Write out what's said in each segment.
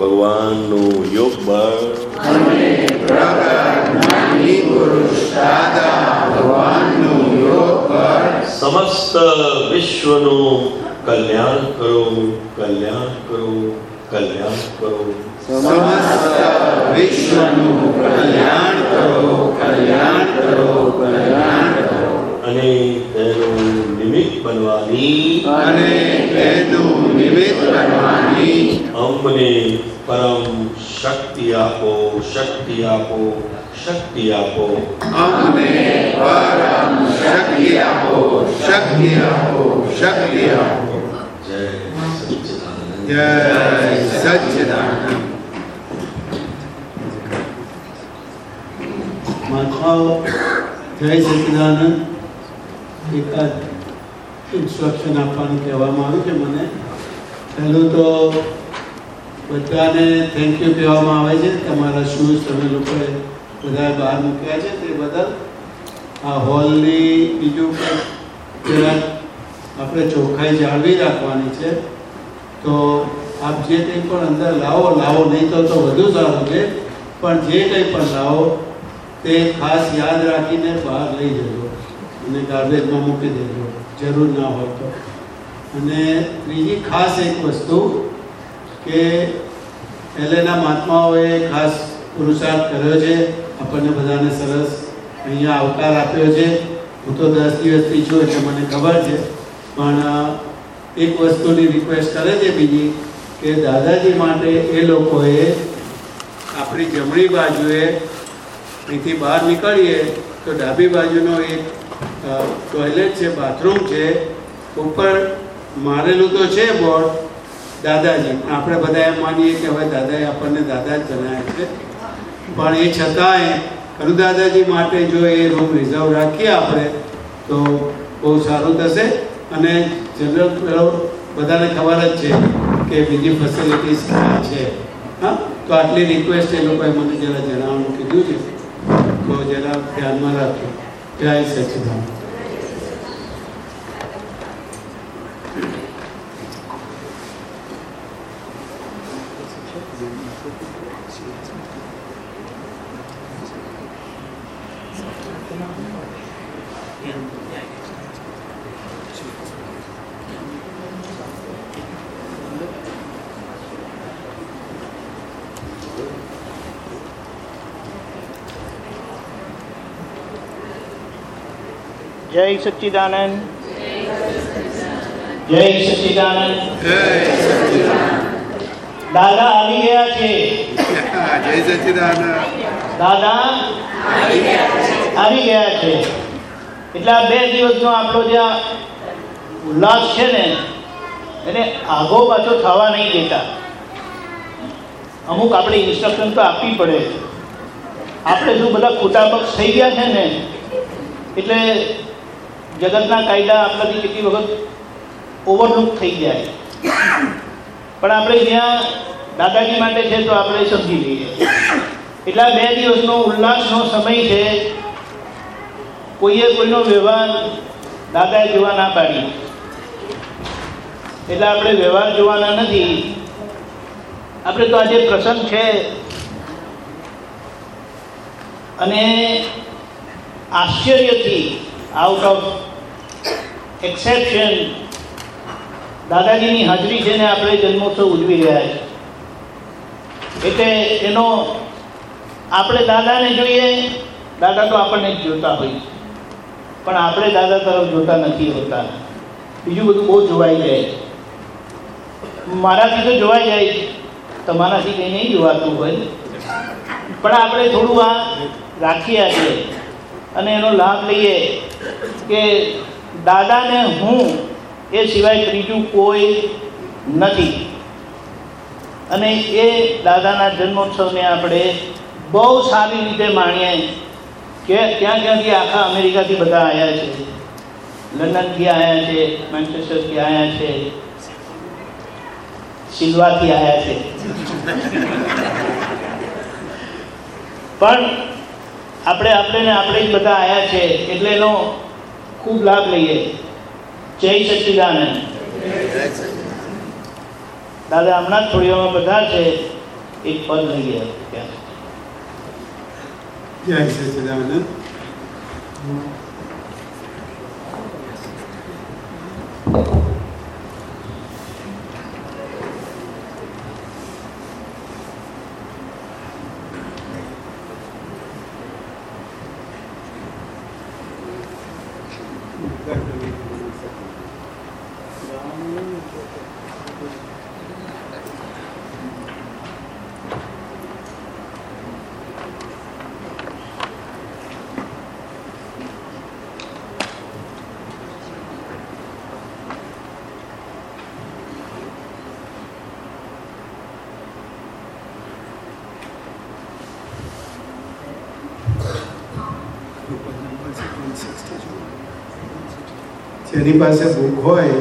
ભગવાનનું યોગ બળ. સમસ્ત વિશ્વનું કલ્યાણ કલ્યાણ કરો કલ્યાણ કરો સમસ્ત વિશ્વનું કલ્યાણ કરો કલ્યાણ કરો કલ્યાણ કરો. અને તેનું નિમિત્ત બનવાની. અને તેનું નિમિત્ત બનવાની અમને પરમ શક્તિ આપો શક્તિ આપો શક્તિ આપો અમને પરમ શક્તિ આપો શક્તિ આપો શક્તિ આપો જય સચ્ચિદાનંદ જય સચ્ચિદાનંદ મહાત્માઓ જય સચિદાનંદ એકાદ ઇન્સ્ટ્રક્શન આપવાનું કહેવામાં આવ્યું છે મને પહેલું તો બધાને થેન્ક યુ કહેવામાં આવે છે. તમારા શૂઝ તમે લોકોએ બધા બહાર મૂક્યા છે તે બદલ આ હોલની બીજું પણ જરાક આપણે ચોખ્ખાઈ જાળવી રાખવાની છે. તો આપ જે કંઈ પણ અંદર લાવો લાવો, નહીં તો તો વધુ સારું છે. પણ જે કંઈ પણ લાવો, તે ખાસ યાદ રાખીને બહાર લઈ જજો અને ગાર્બેજમાં મૂકી દેજો. જરૂર ના હોય તો. અને ત્રીજી ખાસ એક વસ્તુ કે પહેલેના મહાત્માઓએ ખાસ પુરુષાર્થ કર્યો છે. આપણને બધાને સરસ અહીંયા આવકાર આપ્યો છે. હું તો દસ દિવસથી છું એટલે મને ખબર છે. પણ એક વસ્તુની રિક્વેસ્ટ કરે છે બીજી કે દાદાજી માટે એ લોકોએ આપણી જમણી બાજુએ અહીંથી બહાર નીકળીએ તો ડાબી બાજુનો એક ટોયલેટ છે બાથરૂમ છે. ઉપર મારેલું તો છે બોર્ડ, દાદાજી. પણ આપણે બધા એમ માનીએ કે હવે દાદાએ આપણને દાદા જ બનાવ્યા છે. પણ એ છતાંય ખરું દાદાજી માટે જો એ રૂમ રિઝર્વ રાખીએ આપણે, તો બહુ સારું થશે. અને જનરલ બધાને ખબર જ છે કે બીજી ફેસિલિટીઝ છે. હા? તો આટલી રિક્વેસ્ટ એ લોકોએ મને જરા જણાવવાનું કીધું છે. તો જરા ધ્યાનમાં રાખજો. જય સચિદાન જય સચ્ચિદાનંદ જય સચ્ચિદાનંદ જય સચ્ચિદાનંદ દાદા આવી ગયા છે જય સચ્ચિદાનંદ દાદા આવી ગયા છે એટલે આ બે દિવસનો આપણો જે ઉલ્લાસ છે ને એને આગો પાછો થવા નહીં દેતા અમુક આપણે ઇન્સ્ટ્રક્શન તો આપવી પડે આપણે શું બધા ખોટા પક્ષ થઈ ગયા છે ને એટલે જગતના કાયદા આપણાથી કેટલી વખત ઓવરલુક થઈ જાય પણ આપણે જ્યાં દાદાજી માટે છે તો આપણે સમજી લઈએ. એટલા બે દિવસનો ઉલ્લાસનો સમય છે, કોઈએ કોઈનો વ્યવહાર દાદાએ જોવા ના પાડી એટલે આપણે વ્યવહાર જોવાના નથી. આપણે તો આજે પ્રસંગ છે. અને આશ્ચર્યથી આઉટ ઓફ એક્સેપ્શન દાદાજીની હાજરી છે ને આપણે જન્મોત્સવ ઉજવી રહ્યા છીએ. એટલે એનો આપણે દાદાને જોઈએ, દાદા તો આપણને જ જોતા હોય. પણ આપણે દાદા તરફ જોતા નથી હોતા. બીજું બધું બહુ જોવાઈ જાય મારાથી તો જોવાઈ જાય તમારાથી કંઈ નહીં જોવાતું હોય. પણ આપણે થોડું આ રાખીએ આજે. અને એનો લાભ લઈએ કે દાદાને હું એ સિવાય ત્રીજું કોઈ નથી. અને એ દાદાના જન્મોત્સવને આપણે બહુ સારી રીતે માણીએ કે ક્યાં ક્યાંથી આખા અમેરિકાથી બધા આવ્યા છે. લંડનથી આવ્યા છે, મેન્ચેસ્ટરથી આવ્યા છે, સિલ્વાથી આવ્યા છે. પણ આપણે આપણે ને આપણે જ બધા આવ્યા છે એટલે એનો ખૂબ લાભ લઈએ. જય સચ્ચિદાનંદ દાદા, હમણાં જ થોડીઓમાં બધા છે. એક પદ લઈએ જય સચ્ચિદાનંદ જેની પાસે બુક હોય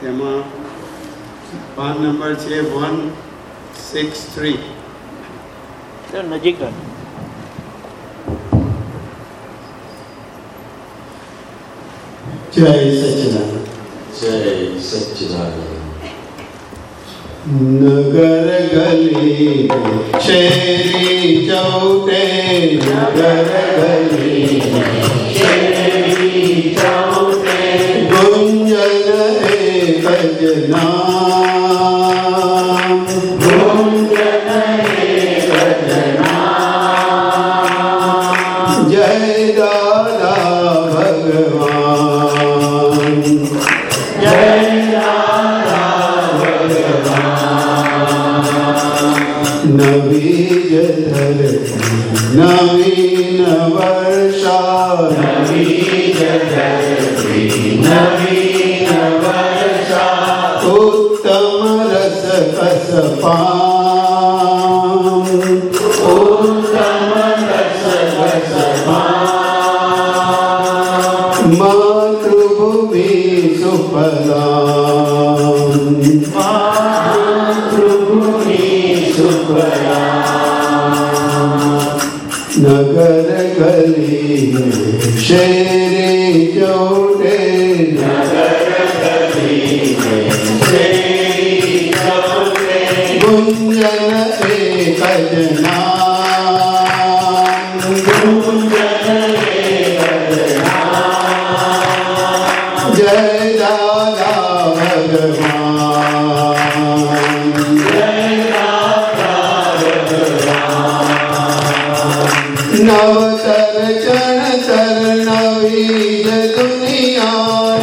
તેમાં પાન નંબર છે વન સિક્સ થ્રી નજીક જય સચિદાન જય સચિદાન नगर गली शेरी चौटे नगर गली शेरी चौटे No. Shame. कोई दुनिया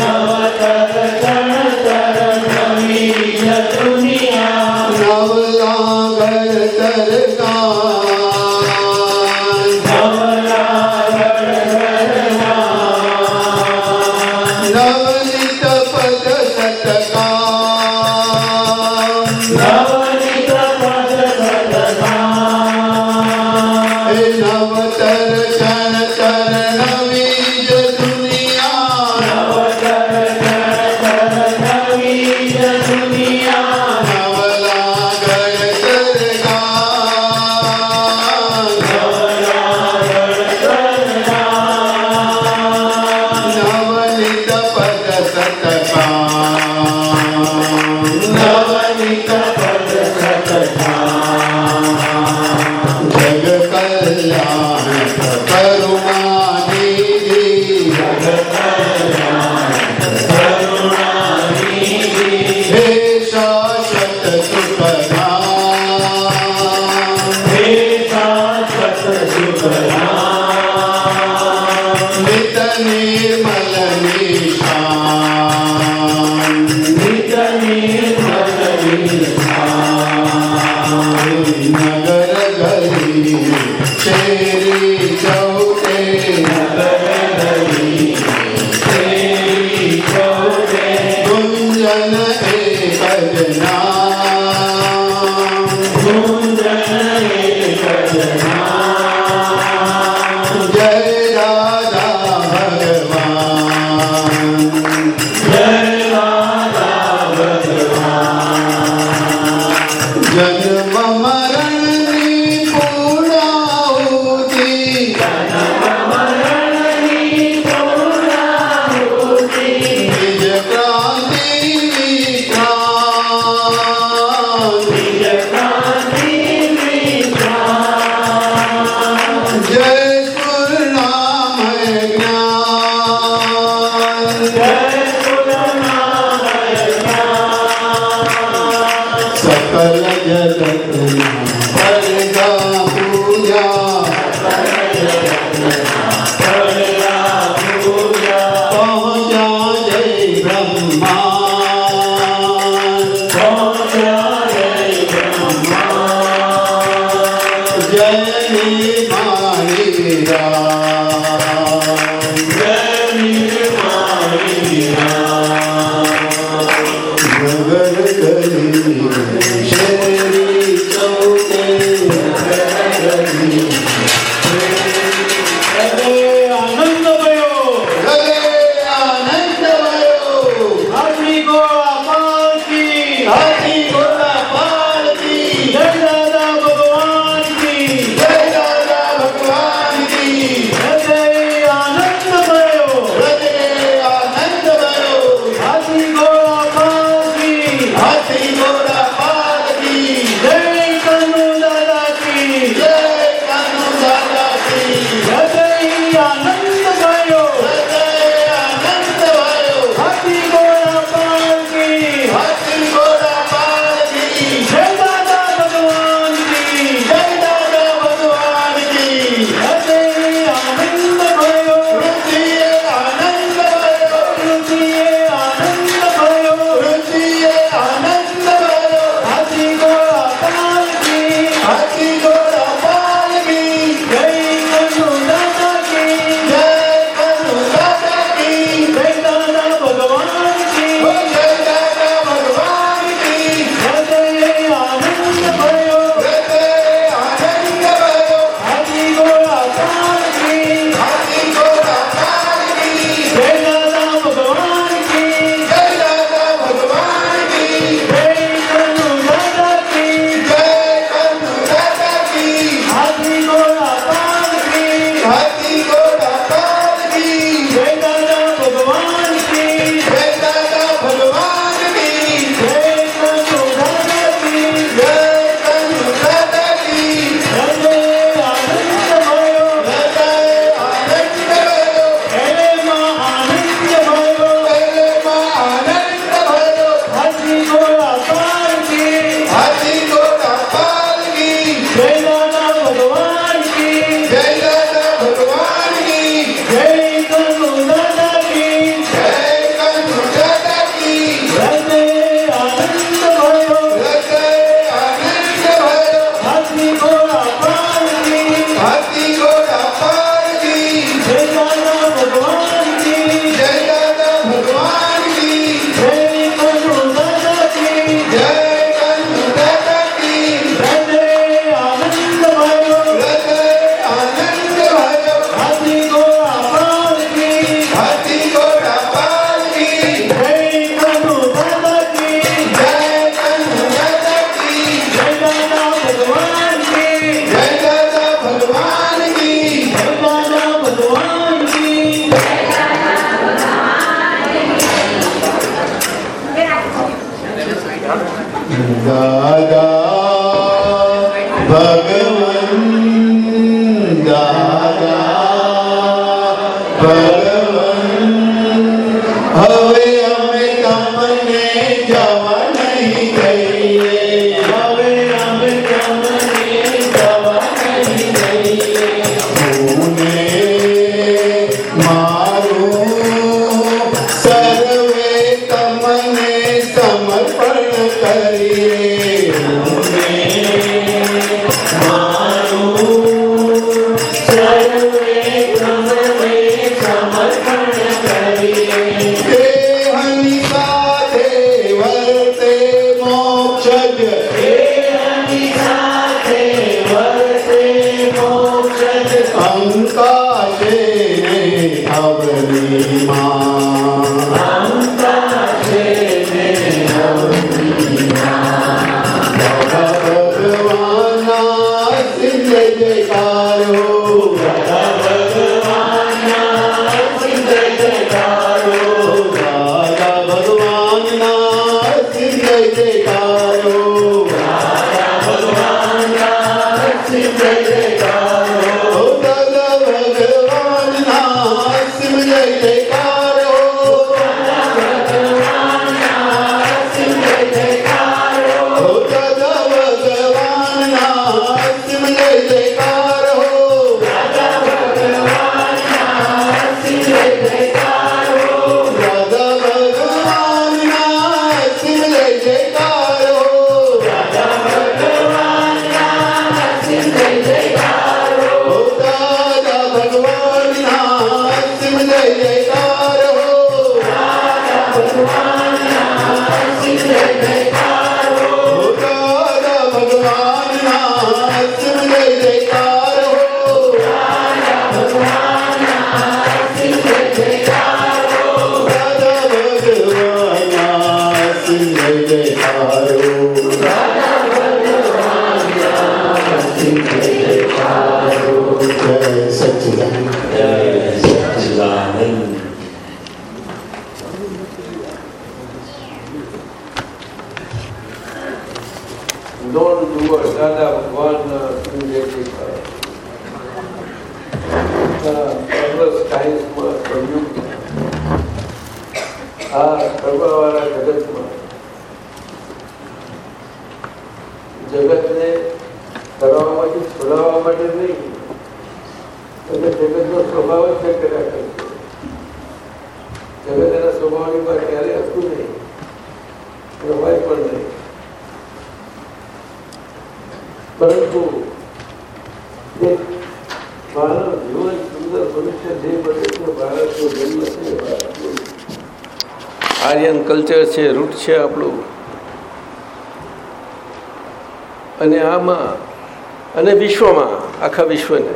આખા વિશ્વને.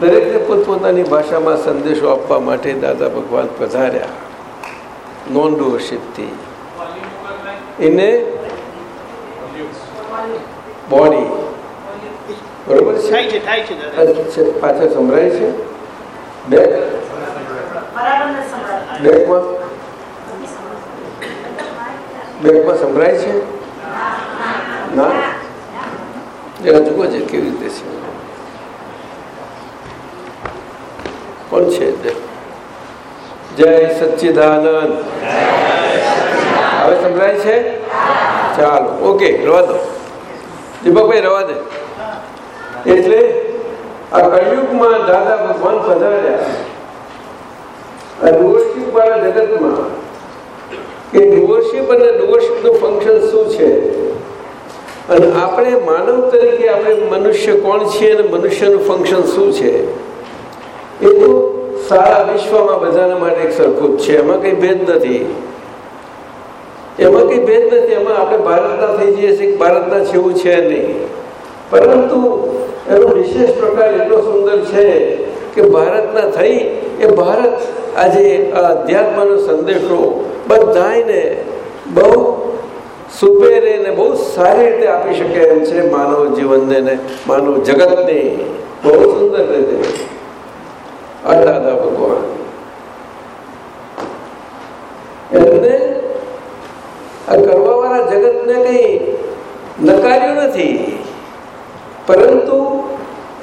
દરેકને પોતપોતાની ભાષામાં સંદેશો આપવા માટે દાદા ભગવાન પધાર્યા. નોન ડુઅરશીપથી એને બોડી. બરોબર છે? પાછળ સંભળાય છે બેક બરાબર નથી સંભળાતું. બેકમાં બેકમાં સંભળાય છે ના જરા જુઓ છે કેવી રીતે છે કોણ છે જય હવે સંભળાય છે? ચાલો, ઓકે, રવા દો. દીપકભાઈ, રવા દે. એટલે આ કળિયુગમાં દાદા ભગવાન પધાર્યા. આ ડુવરશીપ વાળા જગતમાં કે ડુવરશીપ અને ડુવરશીપનું ફંક્શન શું છે? અને આપણે માનવ તરીકે આપણે મનુષ્ય કોણ છીએ અને મનુષ્યનું ફંક્શન શું છે? સારા વિશ્વમાં બધાના માટે એક સરખું છે. એમાં કંઈ ભેદ નથી. એમાં કંઈ ભેદ નથી. એમાં આપણે ભારતના થઈ જઈએ છીએ ભારતના જેવું છે નહીં. પરંતુ એનો વિશેષ પ્રકાર એટલો સુંદર છે કે ભારતના થઈ એ ભારત આજે અધ્યાત્મનો સંદેશો બધાને બહુ સુપેરે ને બહુ સારી રીતે આપી શકે એમ છે માનવ જીવનને માનવ જગતને. બહુ સુંદર રીતે. દાદા ભગવાન. એમને આ જગત જગતને કંઈ નકાર્યું નથી. પરંતુ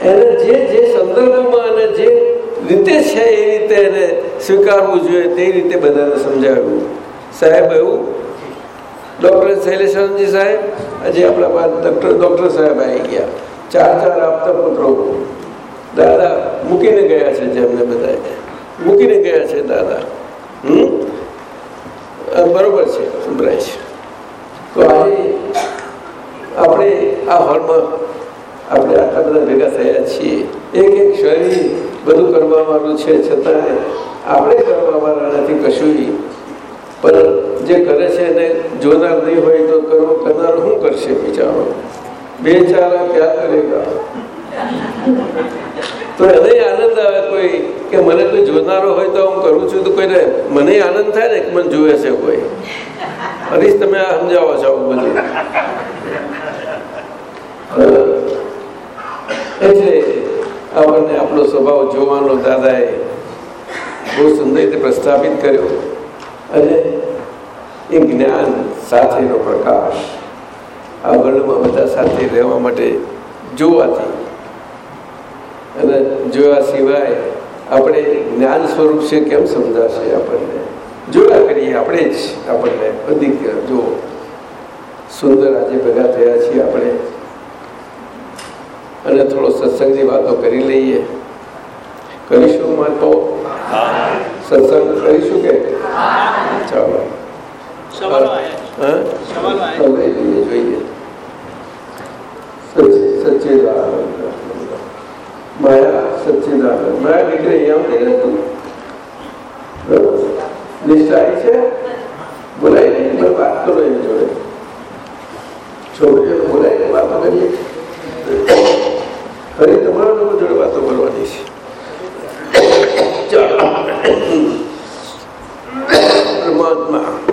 એને જે જે સંદર્ભમાં અને જે રીતે છે એ રીતે એને સ્વીકારવું જોઈએ તે રીતે બધાને સમજાવ્યું. સાહેબ એવું? ડૉક્ટર શૈલેષાનંદજી સાહેબ, આજે આપણા બાદ ડૉક્ટર ડૉક્ટર સાહેબ આવી ગયા. ચાર ચાર આપતા પુત્રો. દાદા, મૂકીને ગયા છે જેમને બધા મૂકીને ગયા છે દાદા. હમ? બરોબર છે, સંભળાય છે. તો આપણે આ હોલમાં આપણે આટલા બધા ભેગા થયા છીએ. એક એક શરીર બધું કરવાવાળું છે છતાં આપણે કરવાવાળા નથી કશું પણ જે કરે છે એને જોનાર નહીં હોય તો કરવો કરનાર શું કરશે બિચારો? બે ચાર ક્યાં કરેગા? તો એને આનંદ આવે કોઈ કે મને કોઈ જોનારો હોય તો હું કરું છું તો કોઈને મને આનંદ થાય ને કે મને જોવે છે કોઈ? હરીશ, તમે આ સમજાવો છો આવું બધું. એટલે આપણને આપણો સ્વભાવ જોવાનો દાદાએ બહુ સુંદર રીતે પ્રસ્થાપિત કર્યો. અને એ જ્ઞાન સાથેનો પ્રકાશ આ વર્લ્ડમાં બધા સાથે રહેવા માટે જોવાથી અને જોયા સિવાય આપણે જ્ઞાન સ્વરૂપ છે કેમ સમજાશે આપણને? જોયા કરીએ આપણે જ આપણને બધી જો સુંદર આજે ભેગા થયા છીએ આપણે અને થોડો સત્સંગની વાતો કરી લઈએ. કરીશું મહત્વ સત્સંગ કરીશું કે? ચાલો. જોઈએ સચ્ચિદાનંદ માયા સચ્ચિદાનંદ માયા દીકરી અહીંયા ને તું લિસ્ટ આવી છે? બોલાય નહીં વાત કરો એની જોડે. છોકરીઓ બોલાય વાતો કરીએ. તમારા લોકો જોડે વાતો કરવાની છે પરમાત્મા.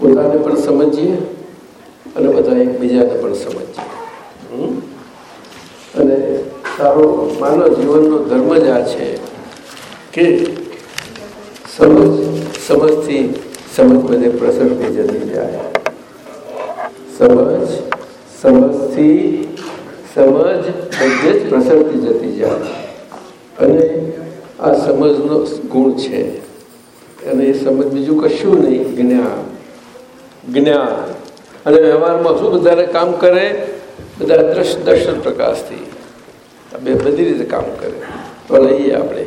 પોતાને પણ સમજીએ અને બધા એકબીજાને પણ સમજીએ? અને સારો માનવ જીવનનો ધર્મ જ આ છે કે સમજ, સમજથી સમજ બધે પ્રસરતી જતી જાય. સમજ, સમજથી સમજ બધે જ પ્રસરતી જતી જાય. અને આ સમજનો ગુણ છે. અને એ સમજ બીજું કશું નહીં જ્ઞાન જ્ઞાન. અને વ્યવહારમાં શું વધારે કામ કરે? બધા દ્રશ દર્શન પ્રકાશથી બે બધી રીતે કામ કરે. તો લઈએ આપણે.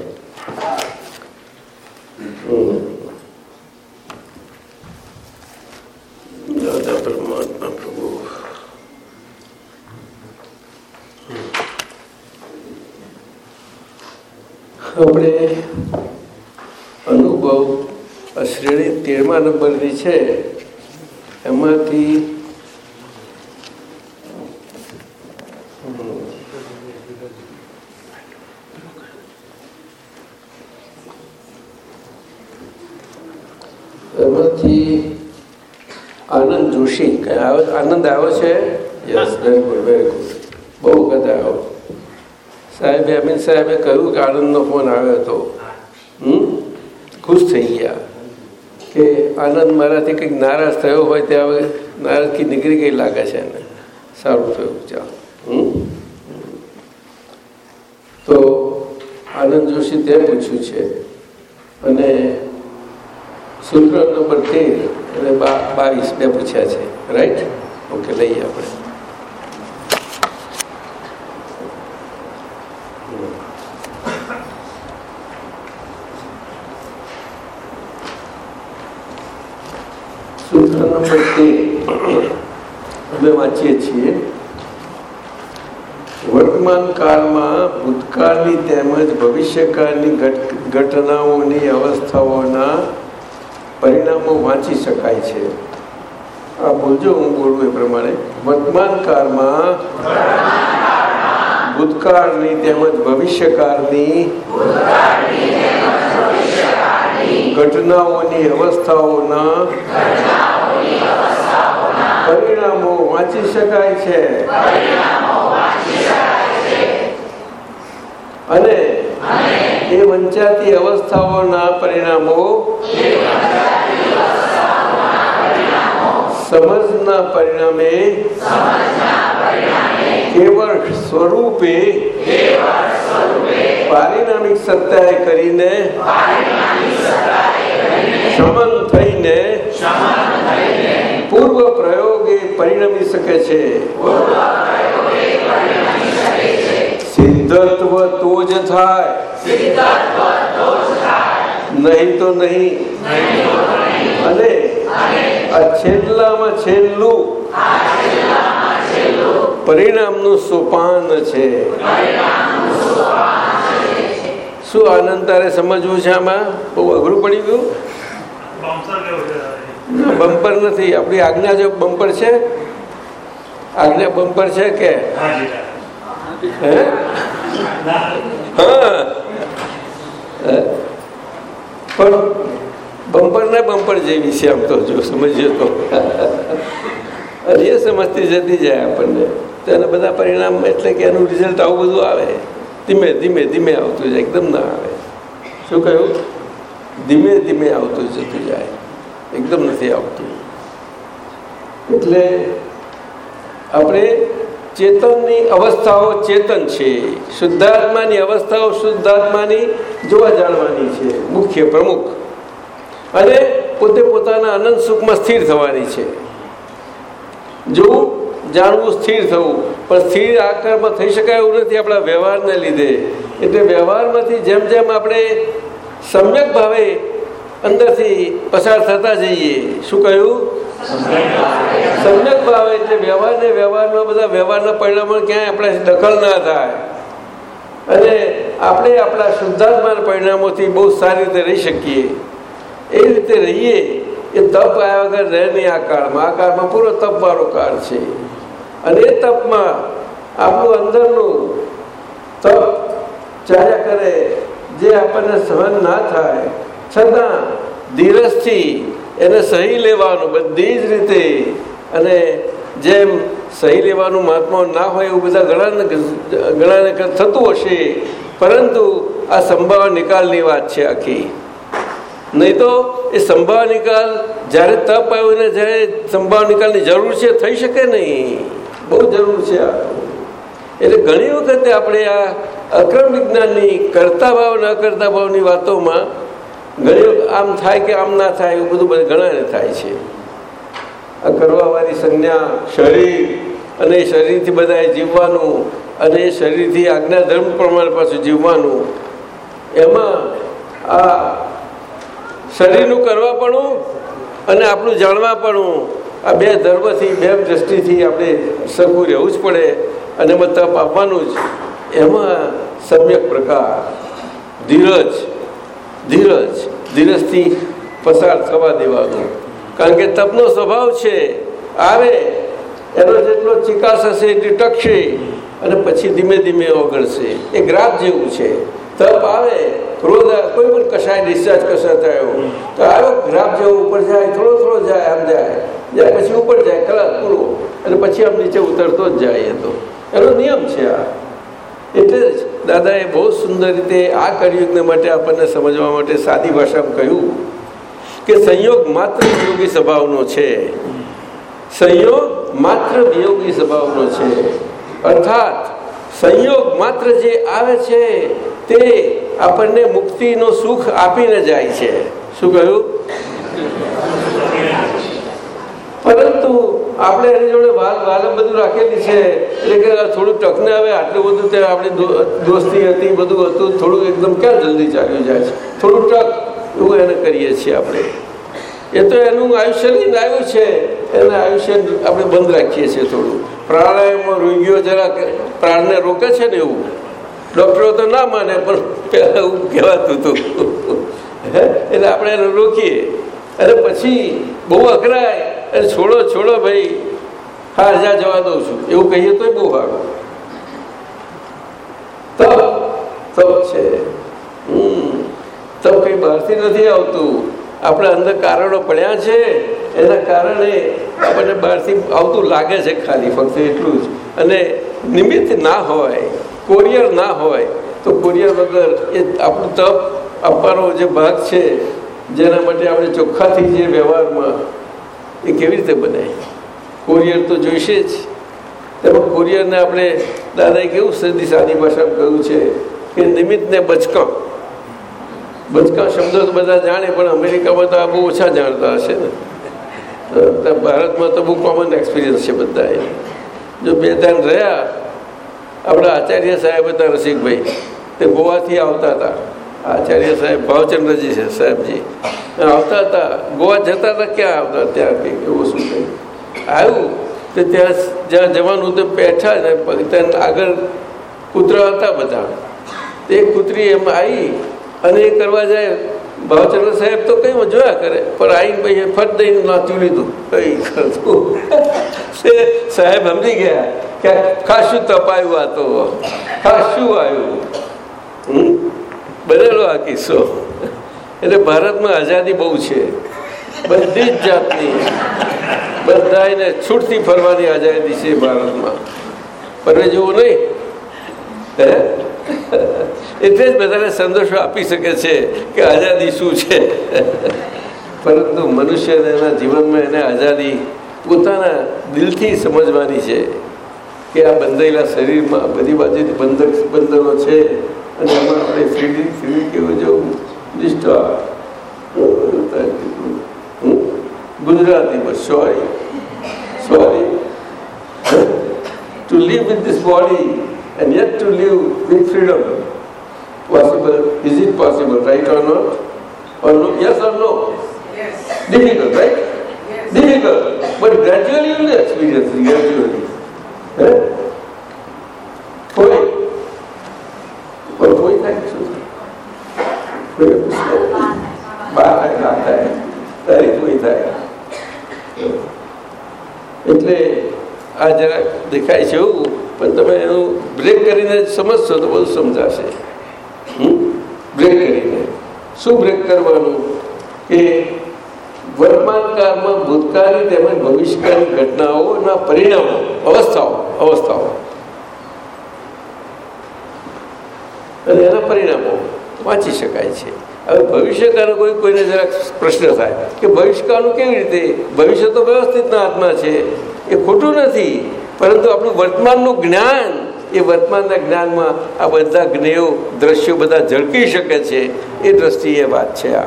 આપણે અનુભવ શ્રેણી તેરમા નંબરની છે. એમાંથી એમાંથી આનંદ જોશી. આનંદ આવ્યો છે? Yes very good very good બહુ વખત આવ્યો સાહેબે અમિત સાહેબે કહ્યું કે આનંદનો ફોન આવ્યો હતો. હમ? ખુશ થઈ ગયા. કે આનંદ મારાથી કંઈક નારાજ થયો હોય ત્યાં હવે નારાજગી નીકળી ગઈ લાગે છે એને. સારું થયું, ચાલો. તો આનંદ જોશી તે પૂછ્યું છે. અને સૂત્ર નંબર તેર અને બાવીસ બે પૂછ્યા છે. રાઈટ ઓકે લઈએ આપણે સૂત્ર નંબર તેર અમે વાંચીએ છીએ વર્તમાન કાળમાં ભૂતકાળની તેમજ ભવિષ્યકાળની ઘટ- ઘટનાઓની અવસ્થાઓના પરિણામો વાંચી શકાય છે. આ બોલજો, હું બોલું એ પ્રમાણે. વર્તમાન કાળમાં ભૂતકાળની તેમજ ભવિષ્યકાળની ઘટનાઓની અવસ્થાઓના પરિણામો વાંચી શકાય છે. અને એ વંચાતી અવસ્થાઓના પરિણામો સમજના પરિણામે કેવળ સ્વરૂપે પારિણામિક સત્તાએ કરીને શમન થઈને પૂર્વ પ્રયોગે પરિણમી શકે છે. સિદ્ધત્વ તો જ થાય. નહીં તો નહીં. અને આ છેલ્લામાં છેલ્લું પરિણામનું સોપાન છે. શું આનંદ તારે સમજવું છે આમાં? બહુ અઘરું પડી ગયું? બમ્પર નથી. આપણી આજ્ઞા જો બમ્પર છે? આજ્ઞા બમ્પર છે કે? પણ બમ્પર ને બમ્પર જેવી છે આમ તો, જો સમજીએ તો. એ સમજતી જતી જાય આપણને. તો એના બધા પરિણામ એટલે કે એનું રિઝલ્ટ આવું બધું આવે. ધીમે ધીમે ધીમે આવતું જાય, એકદમ ના આવે. શું કહ્યું? ધીમે ધીમે આવતું જતું જાય. એકદમ નથી આવતું. એટલે આપણે ચેતનની અવસ્થાઓ ચેતન છે. શુદ્ધાત્માની અવસ્થાઓ શુદ્ધાત્માની જોવા જાણવાની છે. મુખ્ય પ્રમુખ. અને પોતે પોતાના આનંદ સુખમાં સ્થિર થવાની છે. જોવું, જાણવું સ્થિર થવું. પણ સ્થિર આકારમાં થઈ શકાય એવું નથી આપણા વ્યવહારને લીધે. એટલે વ્યવહારમાંથી જેમ જેમ આપણે સમ્યક ભાવે અંદરથી પસાર થતા જઈએ. શું કહ્યું? સમ્યક ભાવે એટલે વ્યવહારને વ્યવહારમાં બધા વ્યવહારના પરિણામો ક્યાંય આપણે દખલ ના થાય. અને આપણે આપણા શુદ્ધાત્માના પરિણામોથી બહુ સારી રીતે રહી શકીએ. એ રીતે રહીએ એ તપ આવ્યા વગર રહે નહીં આ કાળમાં. આ કાળમાં પૂરો તપવાળો કાળ છે. અને એ તપમાં આપણું અંદરનું તપ ચાલ્યા કરે, જે આપણને સહન ના થાય. છતાં ધીરજથી એને સહી લેવાનું, બધી જ રીતે. અને જેમ સહી લેવાનું મહાત્મા ના હોય એવું બધા ઘણા ઘણાને થતું હશે. પરંતુ આ સંભાવ નિકાલની વાત છે આખી. નહીં તો એ સંભાવ નિકાલ જ્યારે તપ આવ્યો ને જ્યારે સંભાવ નિકાલની જરૂર છે, થઈ શકે નહીં. બહુ જરૂર છે એટલે ઘણી વખતે આપણે આ અક્રમ વિજ્ઞાનની કરતા ભાવ, ન કરતા ભાવની વાતોમાં ઘણી આમ થાય કે આમ ના થાય, એવું બધું ઘણાને થાય છે. આ કરવાવાળી સંજ્ઞા શરીર અને શરીરથી બધાએ જીવવાનું અને એ શરીરથી આજ્ઞા ધર્મ પ્રમાણે પાછું જીવવાનું. એમાં આ શરીરનું કરવાપણું અને આપણું જાણવાપણું આ બે ધર્મથી, બે દ્રષ્ટિથી આપણે સરખું રહેવું જ પડે અને એમાં તપ આપવાનું જ. એમાં સમ્યક પ્રકાર, ધીરજ ધીરજ, ધીરજથી પસાર થવા દેવાનું. કારણ કે તપનો સ્વભાવ છે, આવે, એનો જેટલો ચિકાસ હશે એટલી ટકશે અને પછી ધીમે ધીમે ઓગળશે. એ ગ્રાફ જેવું છે. તપ આવે, રોજ કોઈ પણ કશાય ડિસ્ચાર્જ કશાય થયો, તો આવ્યો ગ્રાફ જેવો ઉપર જાય, થોડો થોડો જાય, આમ જાય. જાય પછી ઉપર જાય, કલાક પૂરો, અને પછી આમ નીચે ઉતરતો જ જાય એ તો. એનો નિયમ છે આ. એટલે જ દાદાએ બહુ સુંદર રીતે આ કળિયુગને માટે આપણને સમજવા માટે સાદી ભાષામાં કહ્યું કે સંયોગ માત્ર વિયોગી સ્વભાવનો છે. સંયોગ માત્ર વિયોગી સ્વભાવનો છે. અર્થાત સંયોગ માત્ર જે આવે છે તે આપણને મુક્તિનો સુખ આપીને જાય છે. શું કહ્યું? પરંતુ આપણે એની જોડે વાલ વાલમ બધું રાખેલી છે. એટલે કે થોડું ટકને આવે, આટલું બધું ત્યાં આપણી દોસ્તી હતી, બધું હતું થોડું એકદમ ક્યાં જલ્દી ચાલ્યું જાય છે? થોડું ટક, એવું એને કરીએ છીએ આપણે. એ તો એનું આયુષ્ય લઈને આવ્યું છે. એના આયુષ્ય આપણે બંધ રાખીએ છીએ થોડું. પ્રાણાયામમાં રોગીઓ જરા પ્રાણને રોકે છે ને એવું? ડૉક્ટરો તો ના માને, પણ એવું કહેવાતું હતું? એટલે આપણે એને રોકીએ. અને પછી બહુ અકરાય છોડો છોડો ભાઈ. હા જ્યાં જવા દઉં છું. એવું કહીએ તો બહુ સારું. તપ તપ છે. તપ કંઈ બહારથી નથી આવતું. આપણે અંદર કારણો પડ્યા છે. એના કારણે આપણને બહારથી આવતું લાગે છે ખાલી, ફક્ત એટલું જ. અને નિમિત્ત ના હોય, કોરિયર ના હોય, તો કોરિયર વગર એ આપણું તપ, આપવાનો જે ભાગ છે, જેના માટે આપણે ચોખ્ખાથી જે વ્યવહારમાં એ કેવી રીતે બને? કોરિયર તો જોઈશે જ. તેમાં કોરિયરને આપણે દાદાએ કેવું સદી સાદી ભાષામાં કહ્યું છે કે નિમિત્તને બચકા બચકા શબ્દો તો બધા જાણે, પણ અમેરિકામાં તો આ બહુ ઓછા જાણતા હશે ને. ભારતમાં તો બહુ કોમન એક્સપિરિયન્સ છે બધાએ. જો બે ત્રણ રહ્યા, આપણા આચાર્ય સાહેબ હતા રસિકભાઈ, તે ગોવાથી આવતા હતા. આચાર્ય સાહેબ, ભાવચંદ્રજી છે, સાહેબજી. આવતા હતા, ગોવા જતા હતા, ક્યાં આવતા ત્યાં કંઈક એવું શું કંઈ? આવ્યું તો ત્યાં જ્યાં જવાનું તો બેઠા ને ત્યાં આગળ કૂતરા હતા બધા. તે કૂતરી એમ આવી અને એ કરવા જાય. ભાવચંદ્ર સાહેબ તો કંઈ જોયા કરે, પણ આવીને ભાઈ ફટ દઈને નાચ્યું લીધું. કઈ કરતું સાહેબ સમજી ગયા કે ખાસું તપાયું આ તો. ખાસું આવ્યું. હમ? બનેલો આ કિસ્સો. એટલે ભારતમાં આઝાદી બહુ છે. બધી જ જાતની. બધાને છૂટથી ફરવાની આઝાદી છે ભારતમાં. પણ જેવું નહીં. હે? એટલે જ બધાને સંદેશો આપી શકે છે કે આઝાદી શું છે. પરંતુ મનુષ્યને એના જીવનમાં એને આઝાદી પોતાના દિલથી સમજવાની છે. કે આ બંધાયેલા શરીરમાં બધી બાજુથી બંધક બંધનો છે અને એમાં આપણે ફ્રીડી ફ્રી કેવું જવું નિષ્ઠા હમ? ગુજરાતીમાં sorry sorry to live with this body and yet to live with freedom. Possible? Is it possible, right or not? Or no? Yes or no? Yes. Difficult, right? Yes. Difficult. But gradually you will experience it, gradually. કોઈ પણ કોઈ થાય શું કોઈ બાર ના થાય? તારી કોઈ થાય. એટલે આ જરા દેખાય છે એવું, પણ તમે એનું બ્રેક કરીને સમજશો તો બધું સમજાશે? બ્રેક કરીને. શું બ્રેક કરવાનું? કે વર્તમાન કાળમાં ભૂતકાળની તેમજ ભવિષ્યકાળની ઘટનાઓના પરિણામો, અવસ્થાઓ અવસ્થાઓ. અને એના પરિણામો વાંચી શકાય છે. હવે ભવિષ્યકાળનો કોઈ, કોઈને જરાક પ્રશ્ન થાય કે ભવિષ્યકાળનું કેવી રીતે? ભવિષ્ય તો વ્યવસ્થિતના હાથમાં છે, એ ખોટું નથી. પરંતુ આપણું વર્તમાનનું જ્ઞાન, એ વર્તમાનના જ્ઞાનમાં આ બધા જ્ઞેયો, દ્રશ્યો બધા ઝળકી શકે છે. એ દ્રષ્ટિએ વાત છે આ.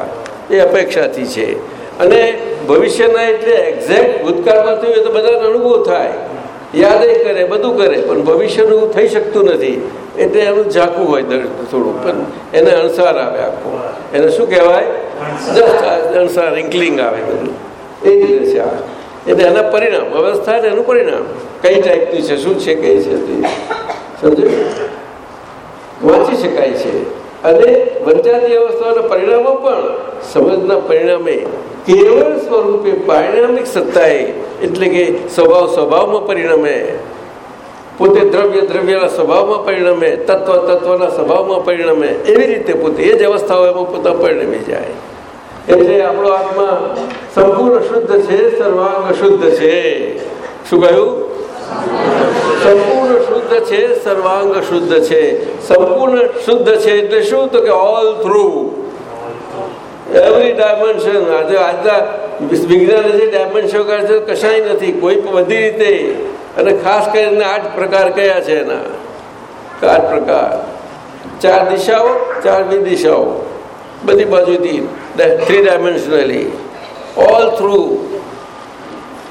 એ અપેક્ષાથી છે. અને ભવિષ્યના એટલે એક્ઝેક્ટ ભૂતકાળમાં થયું તો બધાને અનુભવ થાય. યાદ કરે, બધું કરે, પણ ભવિષ્યનું થઈ શકતું નથી. એટલે એનું ઝાંખું હોય થોડું, પણ એને અણસાર આવે આખો. એને શું કહેવાય? અણસાર રિંકલિંગ આવે બધું. એ જ રીતે છે આ. એટલે એના પરિણામ, અવસ્થા ને એનું પરિણામ. કઈ ટાઈપની છે, શું છે, કઈ છે સમજ્યું? વાંચી શકાય છે. અને વંચાતી અવસ્થાના પરિણામો પણ સમજના પરિણામે કેવળ સ્વરૂપે પારિણામિક સત્તાએ, એટલે કે સ્વભાવ સ્વભાવમાં પરિણમે, પોતે દ્રવ્ય દ્રવ્યના સ્વભાવમાં પરિણમે, તત્વ તત્વના સ્વભાવમાં પરિણમે, એવી રીતે પોતે એ જ અવસ્થાઓ એમાં પોતા પરિણમી જાય. એટલે આપણો આત્મા સંપૂર્ણ શુદ્ધ છે, સર્વાંગ શુદ્ધ છે. શું કહ્યું? સંપૂર્ણ શુદ્ધ છે, સર્વાંગ શુદ્ધ છે. સંપૂર્ણ શુદ્ધ છે એટલે શું? તો કે ઓલ થ્રુ એવરી ડાયમેન્શન આજે આજના વિજ્ઞાન જે ડાયમેન્શન કરે છે, કશાય નથી. કોઈ બધી રીતે. અને ખાસ કરીને આઠ પ્રકાર કયા છે એના? આઠ પ્રકાર. ચાર દિશાઓ ચાર દિશાઓ. બધી બાજુથી થ્રી ડાયમેન્શનલી ઓલ થ્રુ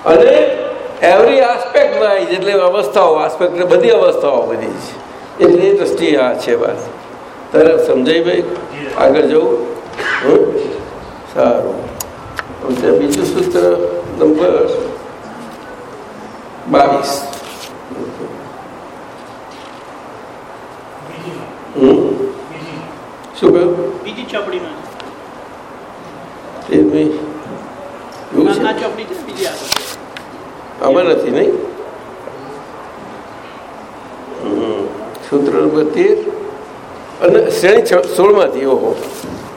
અને એવરી આસ્પેક્ટ વાઇઝ એટલે અવસ્થાઓ આસ્પેક્ટ એટલે બધી અવસ્થાઓ બધી જ. એટલે એ દ્રષ્ટિએ આ છે વાત. તારે સમજાય ભાઈ? આગળ જવું? હમ? સારું. હવે બીજું સૂત્ર નંબર બાવીસ. હમ? શું કહ્યું? બીજી ચોપડીમાં તેરમી એવું આ છે ચોપડી છે બીજી આગળ. આમાં નથી નહીં. સૂત્ર નંબર તેર અને શ્રેણી સોળમાંથી ઓહો.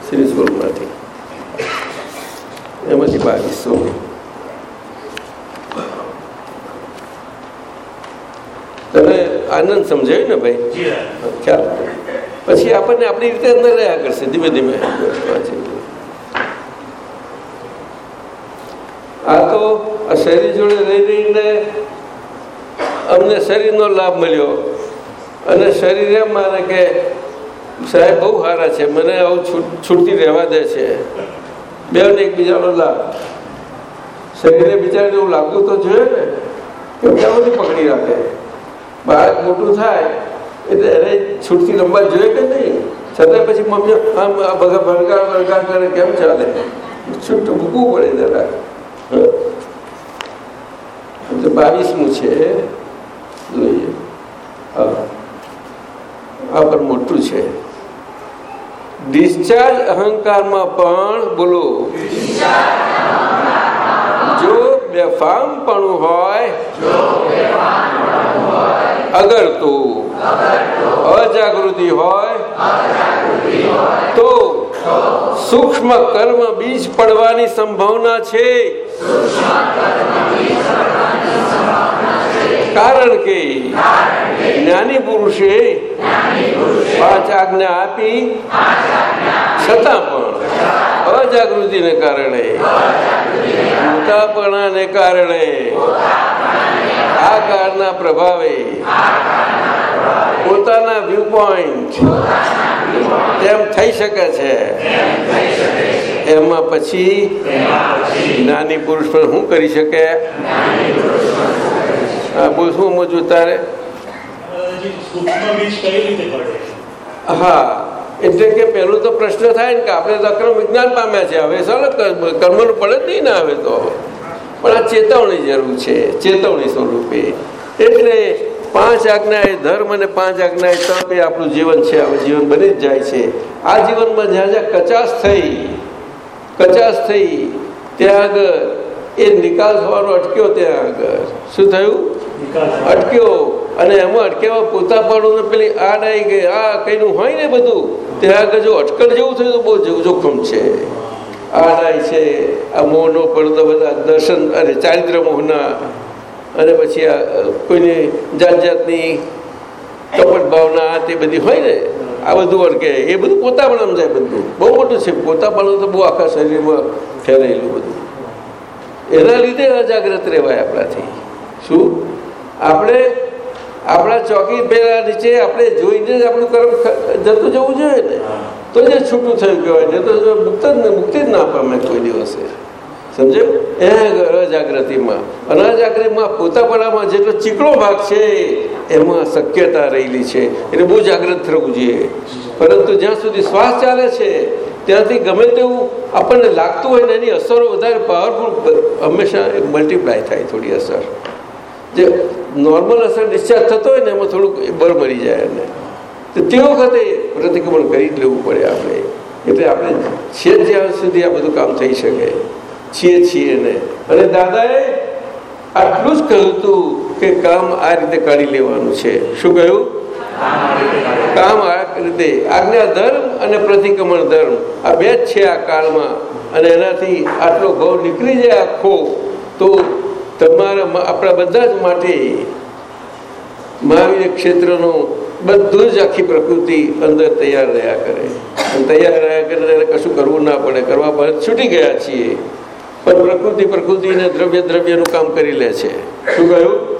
શ્રેણી સોળમાંથી. એમાંથી બાવીસ સોળ તમે આનંદ સમજાયું ને ભાઈ? ચાલો. પછી આપણને આપણી રીતે અંદર રહ્યા કરશે ધીમે ધીમે. વાંચી. આ તો શરીર જોડે રહી રહીને અમને શરીરનો લાભ મળ્યો. અને શરીર એમ માને કે, સાહેબ, બહુ સારા છે, મને આવું છૂટ છૂટતી રહેવા દે છે. બેને એકબીજાનો લાભ. શરીરે બિચારાને એવું લાગવું તો જોઈએ ને, કે બધી પકડી રાખે. બાળક મોટું થાય, એટલે એને છૂટતી રમવા જોઈએ કે નહીં? છતાં પછી મમ્મી આમ ભરગાર ભરગાર કરે, કેમ ચાલે? છૂટું મૂકવું પડે તો બાવીસમું છે, જોઈએ. આ પણ મોટું છે. ડિસ્ચાર્જ અહંકારમાં પણ, બોલો. જો બેફામપણું હોય, અગર તો અજાગૃતિ હોય, તો સૂક્ષ્મ કર્મ બીજ પડવાની સંભાવના છે. કારણ કે જ્ઞાની પુરુષે પાંચ આજ્ઞા આપી, છતાં પણ અજાગૃતિને કારણે મોટાપણાને કારણે આ કારના પ્રભાવે પોતાના વ્યૂ પોઈન્ટ તેમ થઈ શકે છે. એમાં પછી જ્ઞાની પુરુષ પણ શું કરી શકે? આ બોલ શું સમજવું તારે હા. એટલે કે પહેલું તો પ્રશ્ન થાય ને કે આપણે તો અક્રમ વિજ્ઞાન પામ્યા છે. હવે ચાલો કર્મનું પડે જ નહીં ને હવે તો. પણ આ ચેતવણી જરૂર છે, ચેતવણી સ્વરૂપે. એટલે પાંચ આજ્ઞા એ ધર્મ અને પાંચ આજ્ઞા એ તપ એ આપણું જીવન છે. હવે જીવન બની જ જાય છે. આ જીવનમાં જ્યાં જ્યાં કચાશ થઈ કચાશ થઈ, ત્યાં આગળ એ નિકાલ થવાનો અટક્યો ત્યાં આગળ. શું થયું? અટક્યો. અને એમાં અટકેવા પોતા પાડું પેલી આ ડાઈ ગઈ આ કઈનું હોય ને બધું. ત્યાં આગળ જો અટકળ જેવું થયું તો બહુ જોખમ છે. આ ડાય છે આ મોહનો પડતો બધા દર્શન અને ચારિત્ર મોહના. અને પછી આ કોઈની જાત જાતની કપટ ભાવના તે બધી હોય ને આ બધું અટકે. એ બધું પોતા પણ જાય બધું. બહુ મોટું છે. પોતા પણ તો બહુ આખા શરીરમાં ફેલાયેલું બધું. એના લીધે અજાગ્રત રહેવાય આપણાથી. શું? આપણે આપણા ચોકી પેલા નીચે આપણે જોઈને જ આપણું કર્મ જતું જવું જોઈએ ને. તો જે છૂટું થયું કહેવાય. નહીં તો મુક્ત મુક્તિ જ ના પામે કોઈ દિવસે. સમજ્યું એ અજાગૃતિમાં અને અજાગૃતિમાં પોતાપણામાં જેટલો ચીકણો ભાગ છે, એમાં શક્યતા રહેલી છે. એટલે બહુ જાગૃત થવું જોઈએ. પરંતુ જ્યાં સુધી શ્વાસ ચાલે છે, ત્યાંથી ગમે તેવું આપણને લાગતું હોય ને એની અસરો વધારે પાવરફુલ હંમેશા મલ્ટીપ્લાય થાય થોડી અસર. જે નોર્મલ અસર ડિસ્ચાર્જ થતો હોય ને, એમાં થોડુંક બર મરી જાય એને. તો તે વખતે પ્રતિક્રમણ કરી જ લેવું પડે આપણે. એટલે આપણે છે જ્યાં સુધી આ બધું કામ થઈ શકે. છીએ છીએ ને. અને દાદાએ આટલું જ કહ્યું હતું કે કામ આ રીતે કાઢી લેવાનું છે. શું કહ્યું? કામ આ રીતે. આજ્ઞા ધર્મ અને પ્રતિક્રમણ ધર્મ. આ બે જ છે આ કાળમાં. અને એનાથી આટલો ઘઉં નીકળી જાય આખો, તો તમારા આપણા બધા જ માટે મહાવીર ક્ષેત્રનો બધું જ આખી પ્રકૃતિ અંદર તૈયાર રહ્યા કરે. તૈયાર રહ્યા કરે ત્યારે કશું કરવું ના પડે. કરવા બાદ છૂટી ગયા છીએ. પણ પ્રકૃતિ પ્રકૃતિને દ્રવ્ય દ્રવ્યનું કામ કરી લે છે. શું કહ્યું?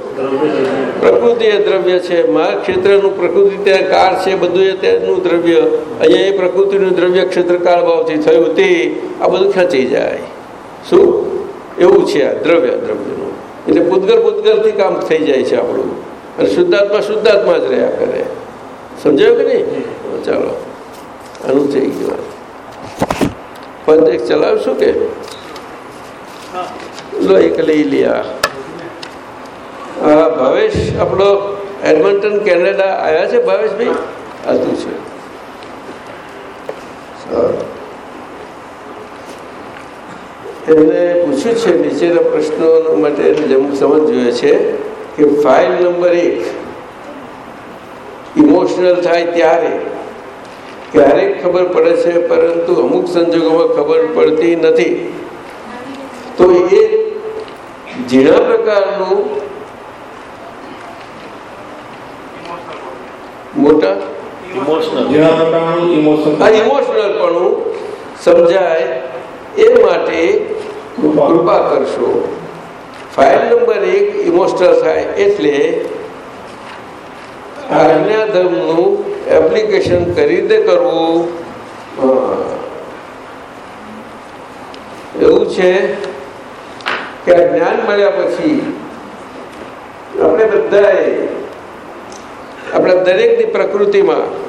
પ્રકૃતિ એ દ્રવ્ય છે. મારા ક્ષેત્રનું પ્રકૃતિ ત્યાં કાળ છે બધું એ તેનું દ્રવ્ય. અહીંયા એ પ્રકૃતિનું દ્રવ્ય ક્ષેત્ર કાળ ભાવથી થયું તે આ બધું ખેંચી જાય. શું? એવું છે આ દ્રવ્ય દ્રવ્યનું. એટલે પૂતગલ પૂતગલથી કામ થઈ જાય છે આપણું. અને શુદ્ધાત્મા શુદ્ધાત્મા જ રહ્યા કરે. સમજાયું કે નહીં? ચાલો. આનું થઈ ગયું. પદ એક ચલાવશું કે? લો એક લઈ લ્યા ભાવેશ આપણો એડમન્ટન કેનેડા આવ્યા છે ભાવેશભાઈ? હતું છે. એમને પૂછ્યું છે નીચેના પ્રશ્નો માટે સમજ જોઈએ છે કે ફાઇલ નંબર એક ઇમોશનલ થાય ત્યારે ક્યારેક ખબર પડે છે પરંતુ અમુક સંજોગોમાં ખબર પડતી નથી. તો એ ઝીણા પ્રકારનું મોટા? ઇમોશનલ પણ સમજાય એ માટે કૃપા. કરશો. ફાઇલ નંબર એક ઇમોશનલ થાય એટલે આજ્ઞા ધર્મનું એપ્લિકેશન કરી રીતે કરવું એવું છે? કે જ્ઞાન મળ્યા પછી આપણે બધાએ, આપણા દરેકની પ્રકૃતિમાં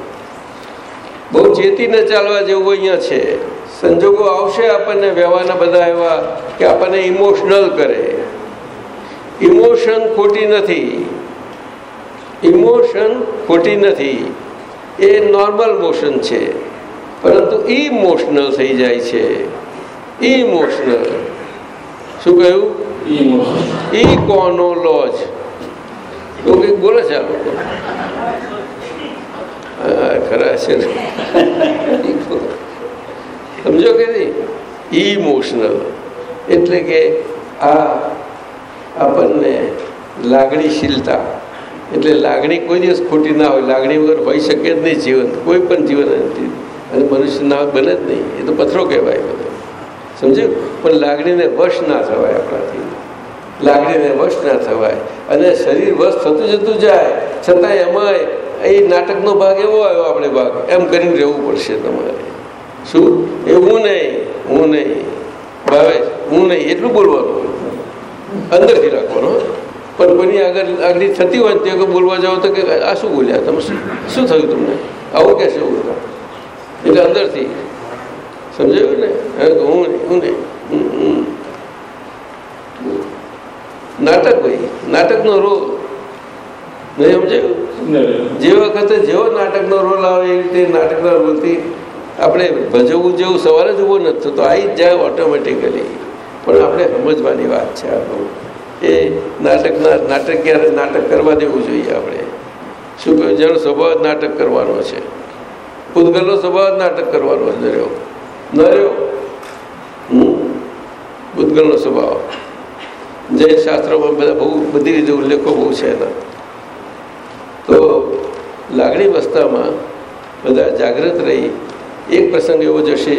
બહુ ચેતીને ચાલવા જેવું અહીંયા છે. સંજોગો આવશે આપણને વ્યવહારના બધા એવા કે આપણને ઇમોશનલ કરે. ઇમોશન ખોટી નથી. ઇમોશન ખોટી નથી. એ નોર્મલ મોશન છે. પરંતુ ઇમોશનલ થઈ જાય છે. ઇમોશનલ. શું કહ્યું? ઈ કોનો લોજ? એવું કંઈક બોલે છે આ લોકો? ખરા છે સમજો કે નહીં? ઇમોશનલ એટલે કે આ આપણને લાગણીશીલતા. એટલે લાગણી કોઈ દિવસ ખોટી ના હોય. લાગણી વગર હોઈ શકે જ નહીં જીવન. કોઈ પણ જીવન નથી અને મનુષ્ય ના બને જ નહીં. એ તો પથરો કહેવાય. બધો સમજ્યું પણ લાગણીને વશ ના થવાય આપણાથી. લાગણીને વશ ના થવાય. અને શરીર વશ થતું જતું જાય. છતાં એમાં એ નાટકનો ભાગ એવો આવ્યો આપણે ભાગ. એમ કરીને રહેવું પડશે તમારે. શું? એ હું નહીં હું નહીં. ભાવે હું નહીં. એટલું બોલવાનું અંદરથી રાખવાનો પણ કોઈની આગળ આગળ થતી હોય તે બોલવા જાઓ તો કે આ શું બોલ્યા તમે? શું થયું તમને? આવું કહેશે એવું? એટલે અંદરથી. સમજાયું ને? હવે તો હું નહીં હું નહીં. નાટક ભાઈ નાટકનો રોલ. નહીં સમજાયું? જે વખતે જેવો નાટકનો રોલ આવે એ રીતે નાટકના રોલથી આપણે ભજવવું જેવું સવારે જ ઊભો નથી થતો આવી જ જાય ઓટોમેટિકલી પણ આપણે સમજવાની વાત છે આ બહુ. એ નાટકના નાટક ક્યારે નાટક કરવા દેવું જોઈએ આપણે. શું કહ્યું? જેનો સ્વભાવ નાટક કરવાનો છે. પૂતગલનો સ્વભાવ નાટક કરવાનો જ રહ્યો. ન રહ્યો. પૂતગલનો સ્વભાવ. જૈન શાસ્ત્રોમાં બધા બહુ બધી રીતે ઉલ્લેખો બહુ છે એના. તો લાગણી વસ્તામાં બધા જાગૃત રહી. એક પ્રસંગ એવો જશે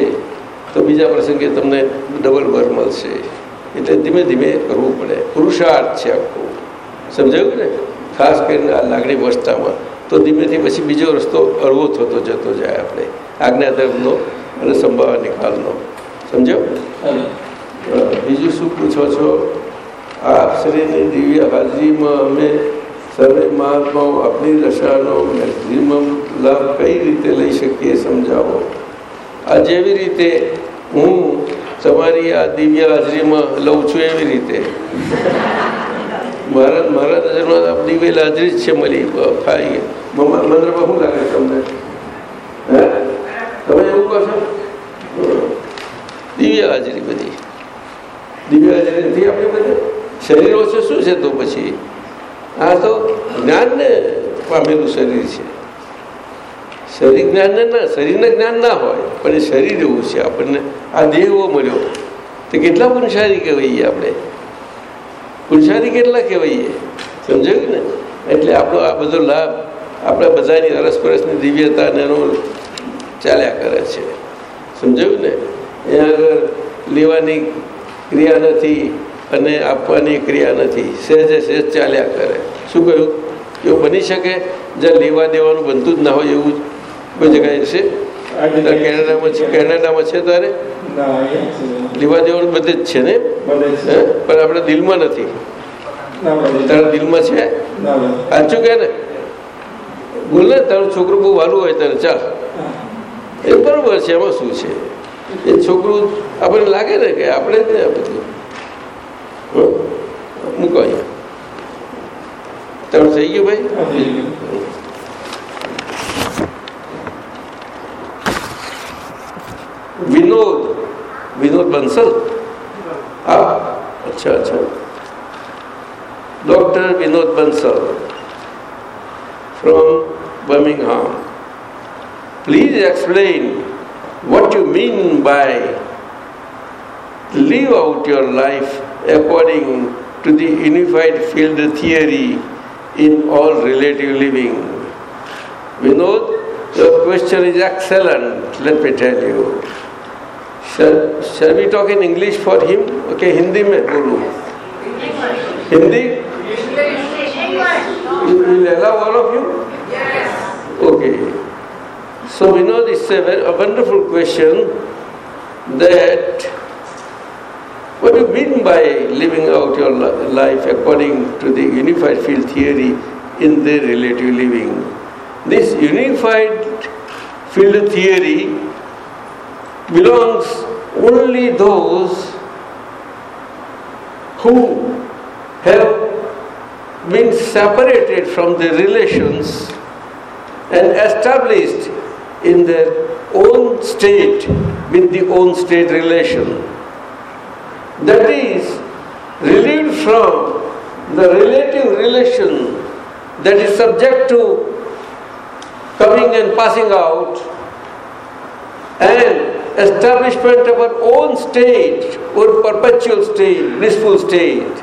તો બીજા પ્રસંગે તમને ડબલ બર મળશે. એટલે ધીમે ધીમે કરવું પડે. પુરુષાર્થ છે આખું. સમજાયું ને ખાસ કરીને આ લાગણી વસ્તામાં તો ધીમેથી પછી બીજો રસ્તો હળવો થતો જતો જાય આપણે. આજ્ઞાધર્મનો અને સંભાવ નિકાલનો સમજો બીજું શું પૂછો છો? આપ શ્રીની દિવ્ય હાજરીમાં અમે સર્વે મહાત્માઓ આપની દશાનો મેક્ઝિમમ લાભ કઈ રીતે લઈ શકીએ સમજાવો? આ જેવી રીતે હું તમારી આ દિવ્ય હાજરીમાં લઉં છું એવી રીતે. મારા મારા નજરમાં આપ દિવ્ય હાજરી જ છે મળી ખાઈ મંદિરમાં શું લાગે તમને? હે? તમે એવું દિવ્ય હાજરી બધી. દિવ્ય હાજરી નથી આપણી બધી શરીર ઓછું શું છે તો પછી? આ તો જ્ઞાનને પામેલું શરીર છે. શરીર જ્ઞાનને ના શરીરને જ્ઞાન ના હોય, પણ એ શરીર એવું છે આપણને. આ દેહ મળ્યો. તો કેટલા પુરુષારી કહેવાઈએ આપણે? પુરુષારી કેટલા કહેવાઈએ? સમજાયું ને? એટલે આપણો આ બધો લાભ આપણા બધાની અરસપરસની દિવ્યતા અને એનો ચાલ્યા કરે છે. સમજાયું ને? એ આગળ લેવાની ક્રિયા નથી અને આપવાની ક્રિયા નથી. સહેજે સહેજ ચાલ્યા કરે. શું કહ્યું? એવું બની શકે? જ્યાં લેવા દેવાનું બનતું જ ના હોય એવું કોઈ જગ્યાએ છે? કેનેડામાં છે? કેનેડામાં છે તારે? લેવા દેવાનું બધે જ છે ને? પણ આપણે દિલમાં નથી. તારા દિલમાં છે? સાચું કે ને? બોલ ને તારું છોકરું બહુ વાલું હોય તારે. ચાલ. એ બરોબર છે એમાં શું છે? એ છોકરું આપણને લાગે ને કે આપણે બધું? મૂકો તારું થઈ ગયું ભાઈ? વિનોદ. વિનોદ બંસલ? હા? અચ્છા અચ્છા. Doctor Vinod Bansal. From Birmingham. Please explain what you mean by live out your life according to the unified field theory in all relative living. Vinod, your question is excellent, let me tell you. Shall, shall we talk in English for him? Okay, Hindi में बोलूं. Hindi? You will allow all of you? Okay. So we know this is a, very, a wonderful question that what do you mean by living out your life according to the unified field theory in the relative living? This unified field theory belongs only those who have been separated from the relations and established in their own state with the own state relation. That is, relieved from the relative relation that is subject to coming and passing out and establishment of our own state or perpetual state, blissful state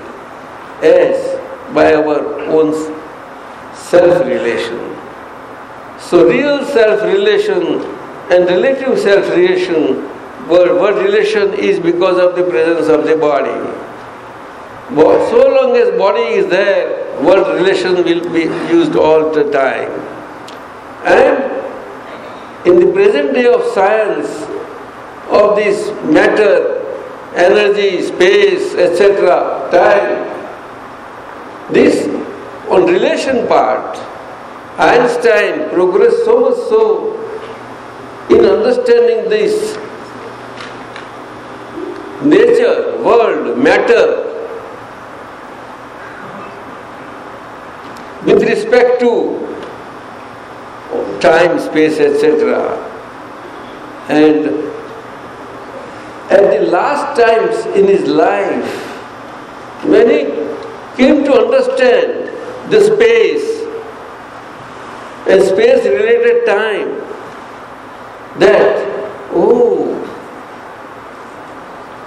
as by our own self-relation. So real self-relation and relative self-relation, word, relation is because of the presence of the body. So long as body is there, word relation will be used all the time. And in the present day of science, of this matter, energy, space, etc., time, this on relation part, Einstein progressed so much so in understanding this nature, world, matter with respect to time, space, etc. And at the last times in his life, when he came to understand the space and space related time, that, oh,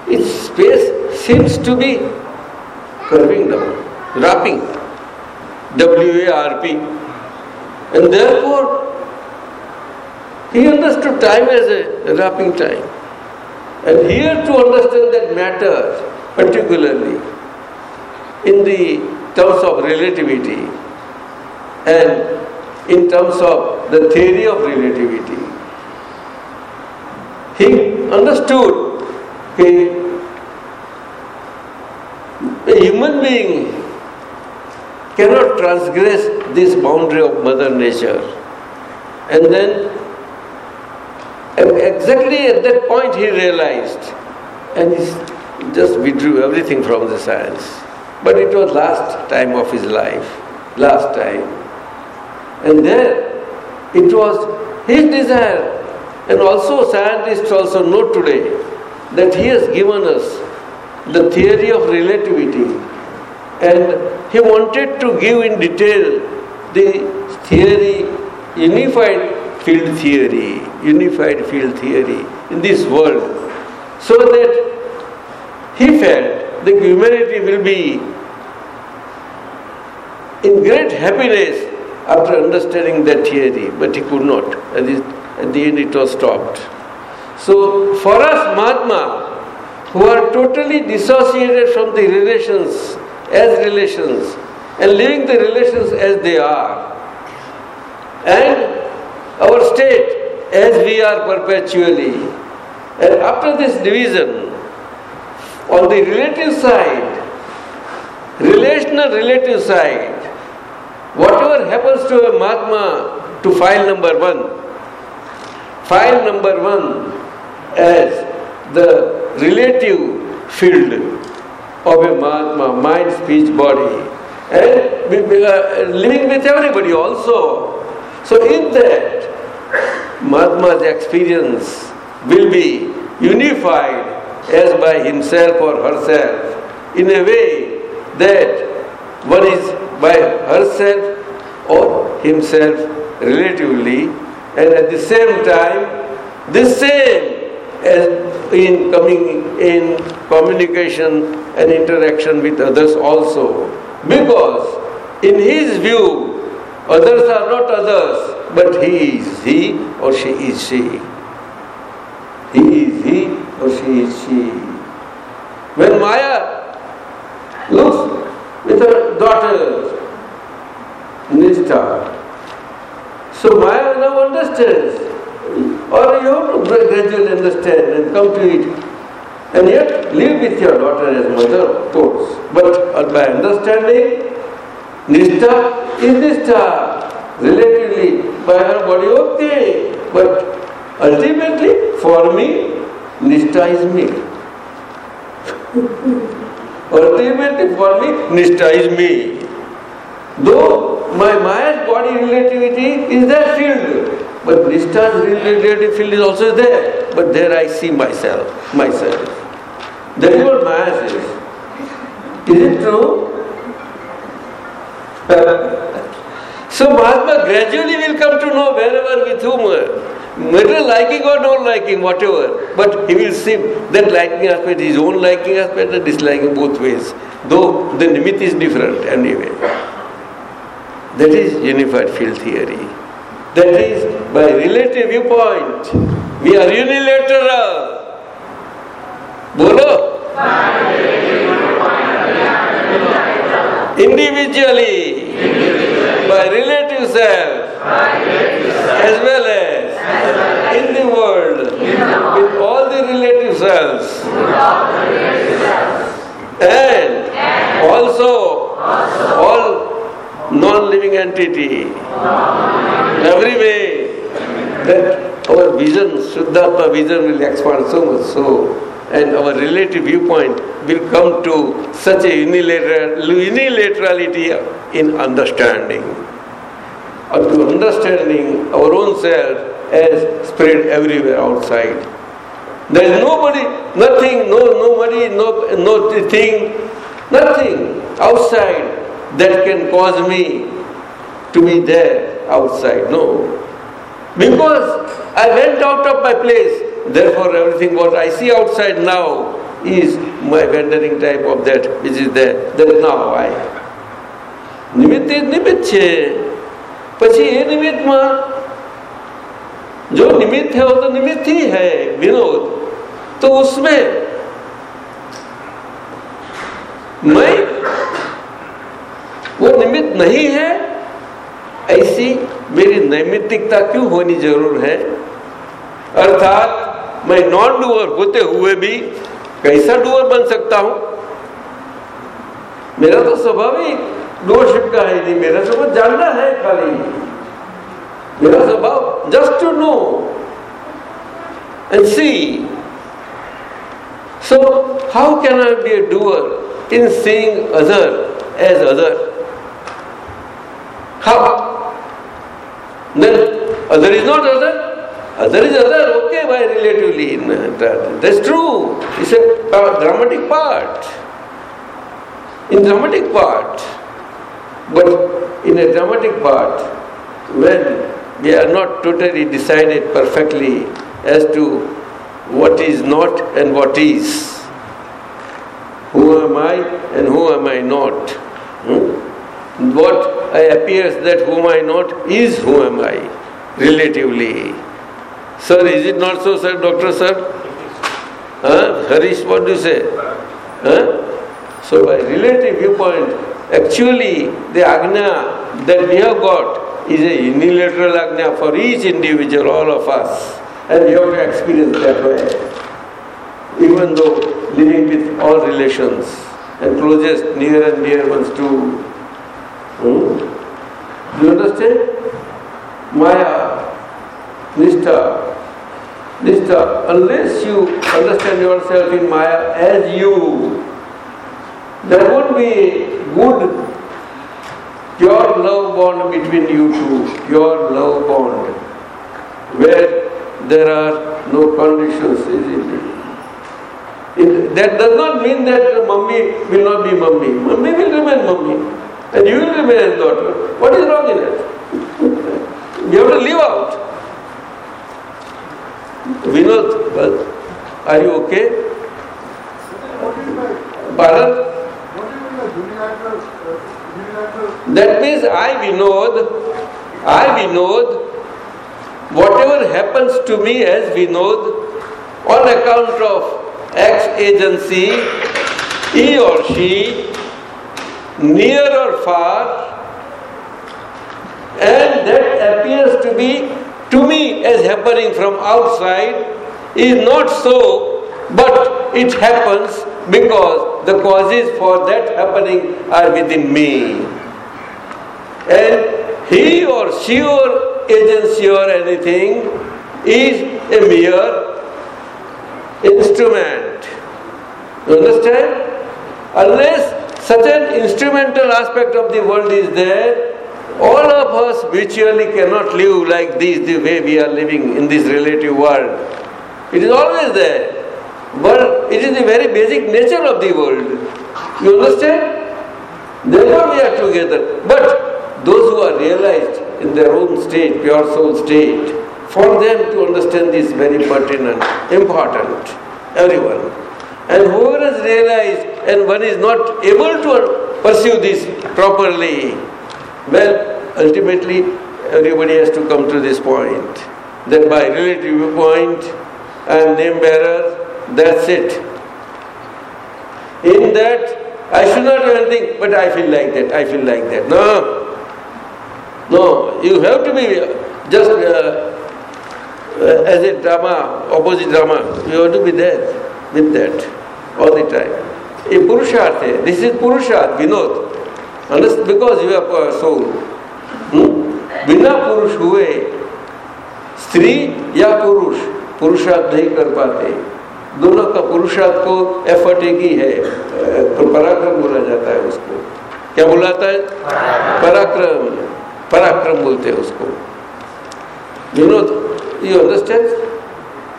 its space seems to be curving down, wrapping, W-A-R-P. And therefore, he understood time as a wrapping time. And here to understand that matter, particularly in the terms of relativity and in terms of the theory of relativity, he understood that a human being cannot transgress this boundary of Mother Nature. And then exactly at that point he realized and he just withdrew everything from the science. But it was last time of his life, last time. And there it was his desire. And also scientists also know today that he has given us the theory of relativity. And he wanted to give in detail the theory, unified field theory, unified field theory in this world, so that he felt the humanity will be in great happiness after understanding that theory, but he could not. At the, at the end, it was stopped. So, for us, Mahatma, who are totally dissociated from the relations as relations and living the relations as they are, and our state as we are perpetually, and after this division, on the relative side, relational relative side, whatever happens to a Mahatma to file number one, file number one as the relative field of a Mahatma, mind, speech, body, and uh, living with everybody also. So, in that, Mahatma's experience will be unified as by himself or herself in a way that one is by herself or himself relatively and at the same time the same as in coming in communication and interaction with others also. Because in his view others are not others but he is he or she is she. He is he or she is she. When maya looks with her daughter Nishtha. So Maya now understands, or you have to gradually understand and come to it. And yet live with your daughter as mother, of course. But uh, by understanding, Nishtha is Nishtha. Relatively, by her body, okay. But ultimately, for me, Nishtha is me. Ultimately, for me, Nishtha is me. Though my Maya's body relativity is there field, but Nishtha's relative field is also there. But there I see myself, myself. That is what Maya is. Is it true? Uh, so Mahatma gradually will come to know wherever with whom, uh, whether liking or not liking, whatever. But he will see that liking aspect, his own liking aspect and disliking both ways. Though the nimitt is different anyway. That is unified field theory. That is by relative viewpoint. We are unilateral. Bolo? Individually, by relative self, as well as in the world, with all the relative selves, and also all non-living entity, every way that our vision, Shuddhatma vision will expand so much so, and our relative viewpoint will come to such a unilateral, unilaterality in understanding. Or to understanding our own self as spread everywhere outside. There is nobody, nothing, no nobody, no no thing, nothing outside that can cause me to be there outside. No. Because I went out of my place, therefore everything what I see outside now is my rendering type of that which is there. That now I. નિમિત્ત એ નિમિત્ત છે પછી એ નિમિત્તમાં जो निमित्त है वो तो निमित्त ही है विनोद तो उसमें मैं वो निमित्त नहीं है ऐसी मेरी नैमित्तिकता क्यों होनी ज़रूर है अर्थात, मैं नॉन डूअर होते हुए भी कैसा डूअर बन सकता हूँ मेरा तो स्वभाव ही डूअरशिप का है नहीं, मेरा स्वभाव जानना है खाली मेरा स्वभाव just to know and see so how can I be a doer in seeing other as other? How? Then uh, other is not other. Uh, other is other, okay, by relatively. Uh, that's true. It's a dramatic part. in dramatic part. But in a dramatic part, when we are not totally decided perfectly as to what is not and what is, who am I and who am I not? Hmm? What appears that whom I not is who am I, relatively. Sir, is it not so, sir, Doctor, sir? Huh? Harish, what do you say? Huh? So by relative viewpoint, actually the agna that we have got is a unilateral agna for each individual, all of us. And we have to experience that way. Even though living with all relations and closest near and dear ones too. Hmm? Do you understand? Maya, Nishtha, Nishtha, unless you understand yourself in Maya as you, there won't be good pure love bond between you two, pure love bond, where there are no conditions, is it, that does not mean that mummy will not be mummy. Mummy will remain mummy, and you will remain daughter. What is wrong in it? you have to live out. Vinod, are you okay? Bharat? That means I Vinod, I Vinod, whatever happens to me as Vinod on account of X agency, he or she, near or far, and that appears to be to me as happening from outside is not so, but it happens because the causes for that happening are within me. And he or she or agency or anything is a mere instrument. You understand? Unless such an instrumental aspect of the world is there, all of us mutually cannot live like this, the way we are living in this relative world. It is always there. But it is the very basic nature of the world. You understand? Therefore we are together. But those who are realized in their own state, pure soul state, for them to understand this very pertinent, important, everyone. And whoever has realized and one is not able to pursue this properly, well, ultimately everybody has to come to this point that by relative viewpoint I am name bearer, that's it. In that I should not do anything, but I feel like that, I feel like that. No. No, you have to be just uh, uh, as a drama, opposite drama, you have to be there with that all the time. A Purushartha, this is Purusharth, Vinod. Understand? Because you have soul. Hmm? बिना पुरुष हुए स्त्री या पुरुष पुरुषार्थ नहीं कर पाते दोनों का पुरुषार्थ को एफर्ट एक ही है तो पराक्रम बोला जाता है उसको क्या बुलाता है पराक्रम पराक्रम बोलते हैं उसको no you understand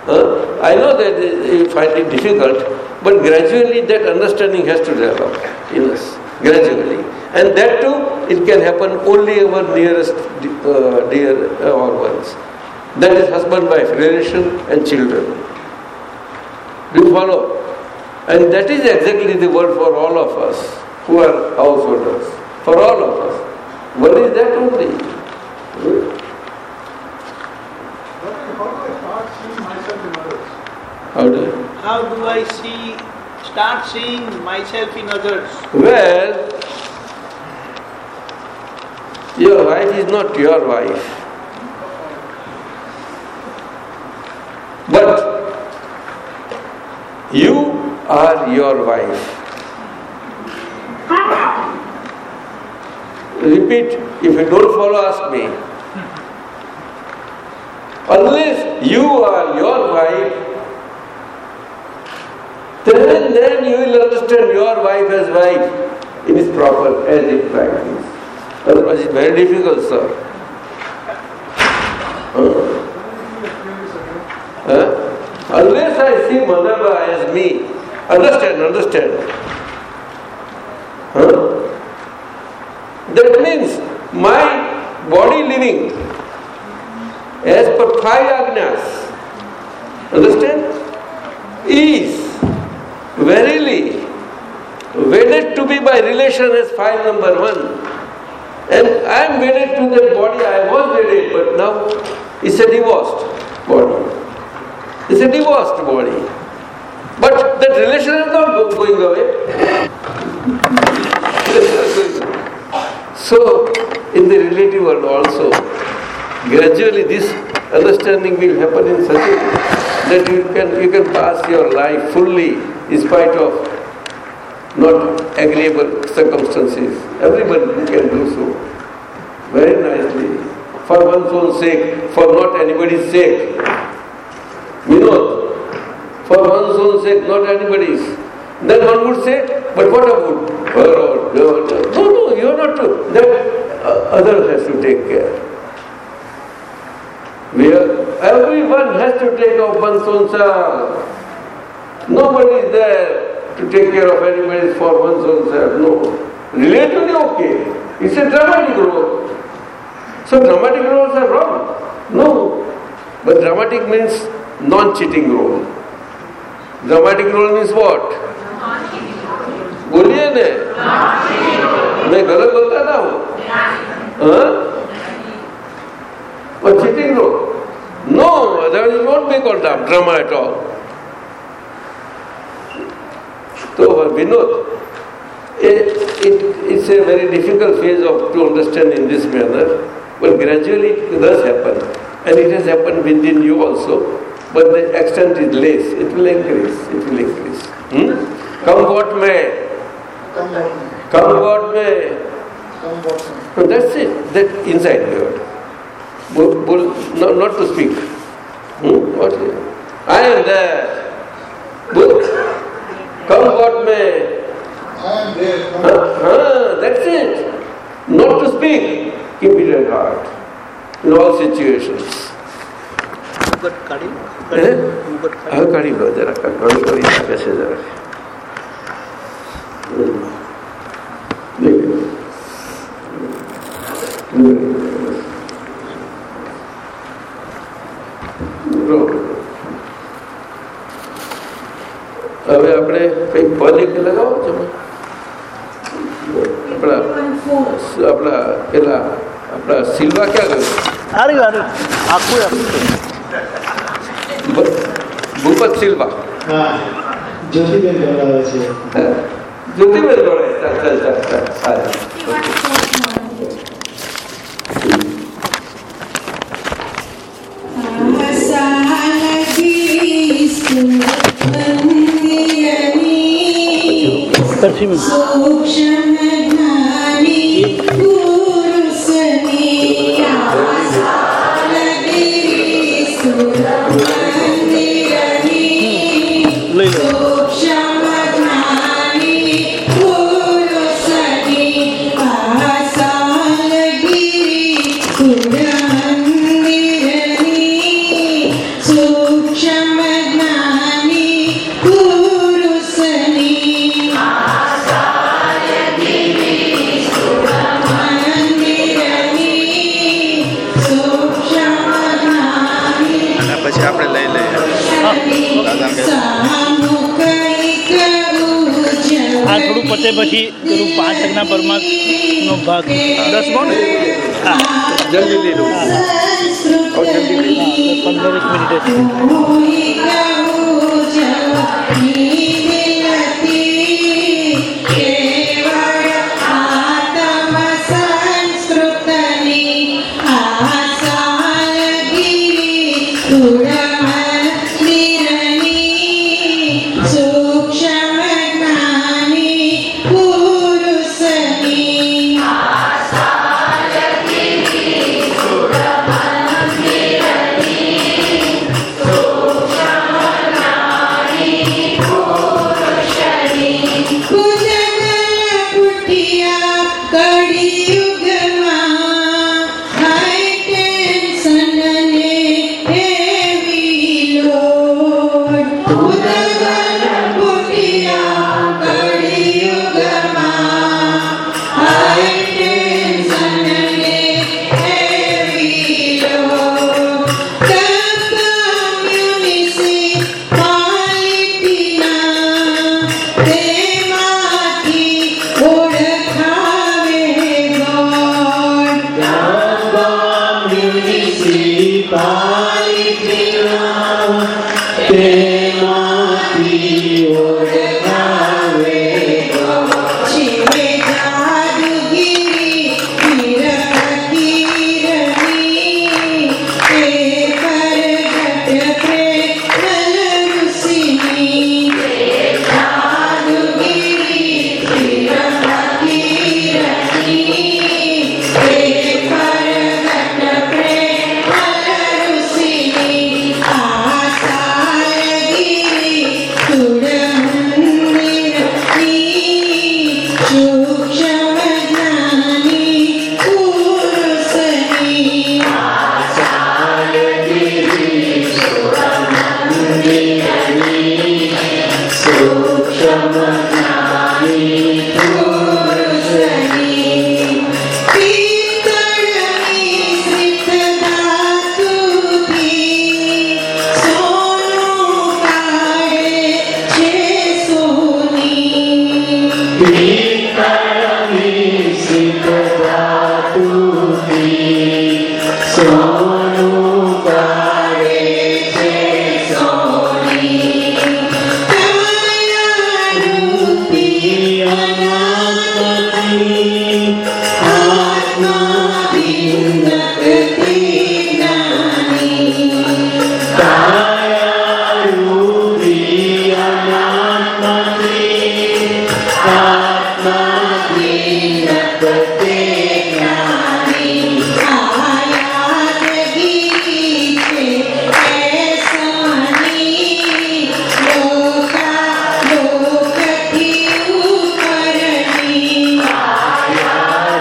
I know that you find it difficult, but gradually that understanding has to develop in us. Gradually. And that too, it can happen only our nearest uh, dear uh, ones. That is husband, wife, relation, and children. Do you follow? And that is exactly the word for all of us who are householders. For all of us. What is that only? Hmm? How do you How do I see, start seeing myself in others? Well, your wife is not your wife. But you are your wife. Repeat, if you don't follow, ask me. Unless you are your wife, then, then you will understand your wife as wife in its proper as it practice. Otherwise it's very difficult, sir. Huh? Unless I see Madhava as me, understand, understand. Huh? That means my body living got five agnas. Understand? Is verily wedded to be by relation as file number one. And I am wedded to that body, I was wedded, but now it's a divorced body. It's a divorced body. But that relation is not going away. so, in the relative world also, gradually this understanding will happen in such a way that you can, you can pass your life fully in spite of not agreeable circumstances. Everyone can do so very nicely for one's own sake, for not anybody's sake. You know, for one's own sake, not anybody's. Then one would say, but what about her or her? No, no, you are not to. That uh, other has to take care. We are, everyone has to take of one's own self. Nobody is there to take care of anybody for one's own self. No. Relatively okay. It's a dramatic role. So dramatic roles are wrong. No. But dramatic means non-cheating role. Dramatic role means what? बोलिए ने मैं गलत बोलता था हूँ or sitting room? No, otherwise won't be called drama at all. So for Vinod, it, it, it's a very difficult phase of to understand in this manner. But gradually it does happen. And it has happened within you also. But the extent is less. It will increase. It will increase. Hmm? Come what may. Come what may. Come what may. So that's it. That inside God. Bull, bull, not, not to speak. Hmm? What is it? I am there. Bull. Come what may. Huh? Huh, that's it. Not to speak. Keep it at heart. In all situations. હે? હવે કાઢી લો જરાક ઘણું કરી લાગે છે જરાક હમ. દેખાય. બરોબર. હવે આપણે કંઈક પદ એક લગાવો છો આપણા આપણા પેલા આપણા સિલ્વા ક્યાં ગયો? સારું સારું આખું ભૂપત સિલ્વા. હા. જ્યોતિબેન બોલાવે છે. જ્યોતિબેન જોડે ચાલ ચાલ ચાલ ચાલ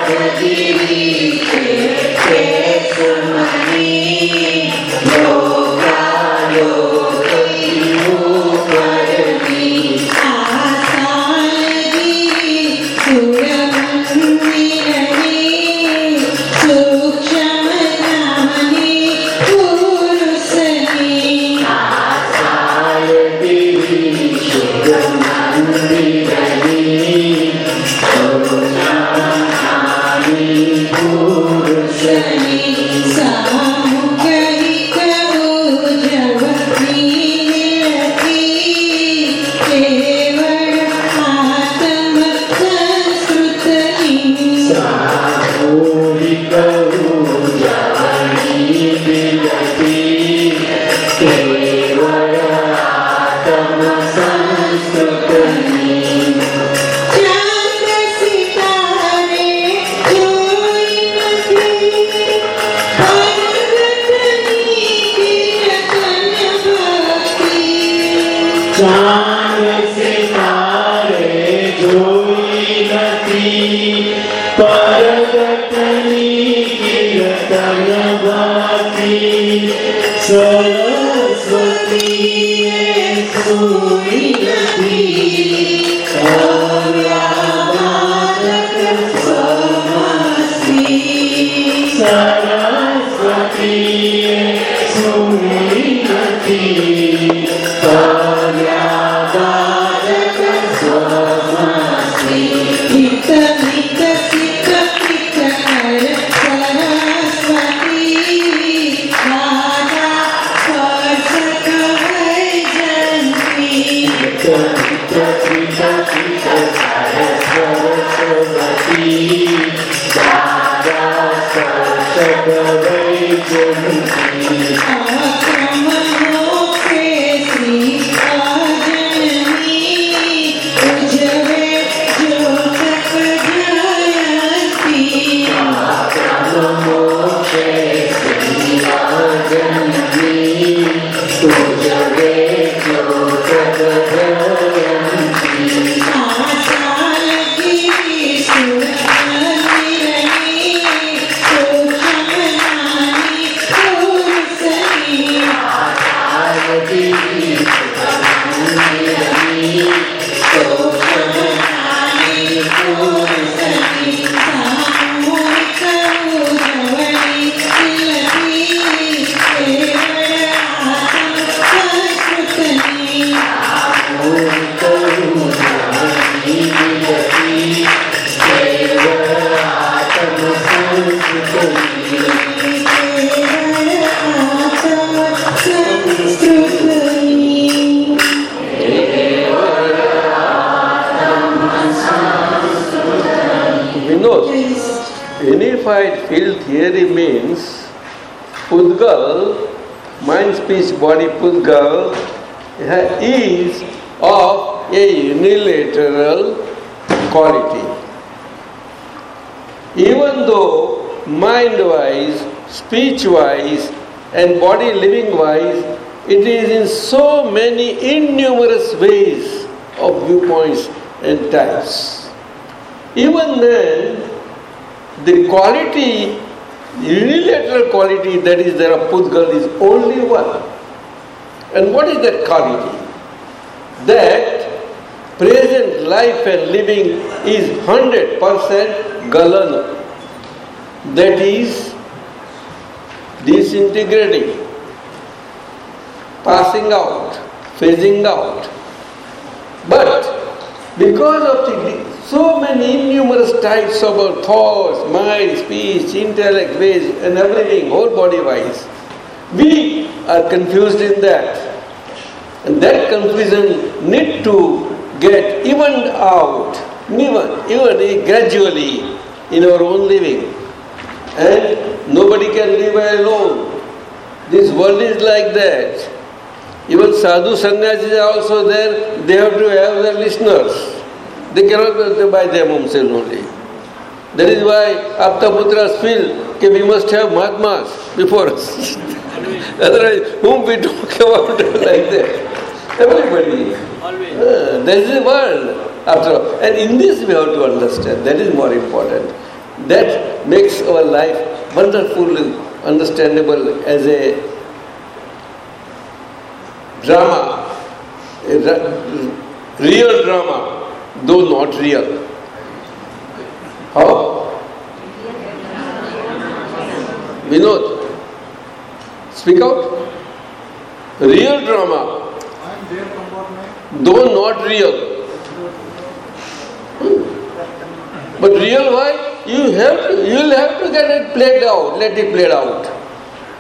will be present life and living is 100% galana. That is disintegrating, passing out, phasing out. But because of the so many numerous types of our thoughts, mind, speech, intellect, ways, and everything, whole body wise, we are confused in that. And that confusion need to get evened out Even, even gradually in our own living. And nobody can live alone. This world is like that. Even sadhu sannyasis are also there, they have to have their listeners. They cannot by them themselves only. That is why Aptaputras feel that we must have Mahatmas before us. Otherwise, whom we talk about like that? Everybody. Always. Uh, that is the world, after all. And in this we have to understand, that is more important. That makes our life wonderful, understandable as a drama, a ra- real drama, though not real. How? Vinod, speak out. Real drama, though not real. But real why? You have to, you will have to get it played out, let it played out.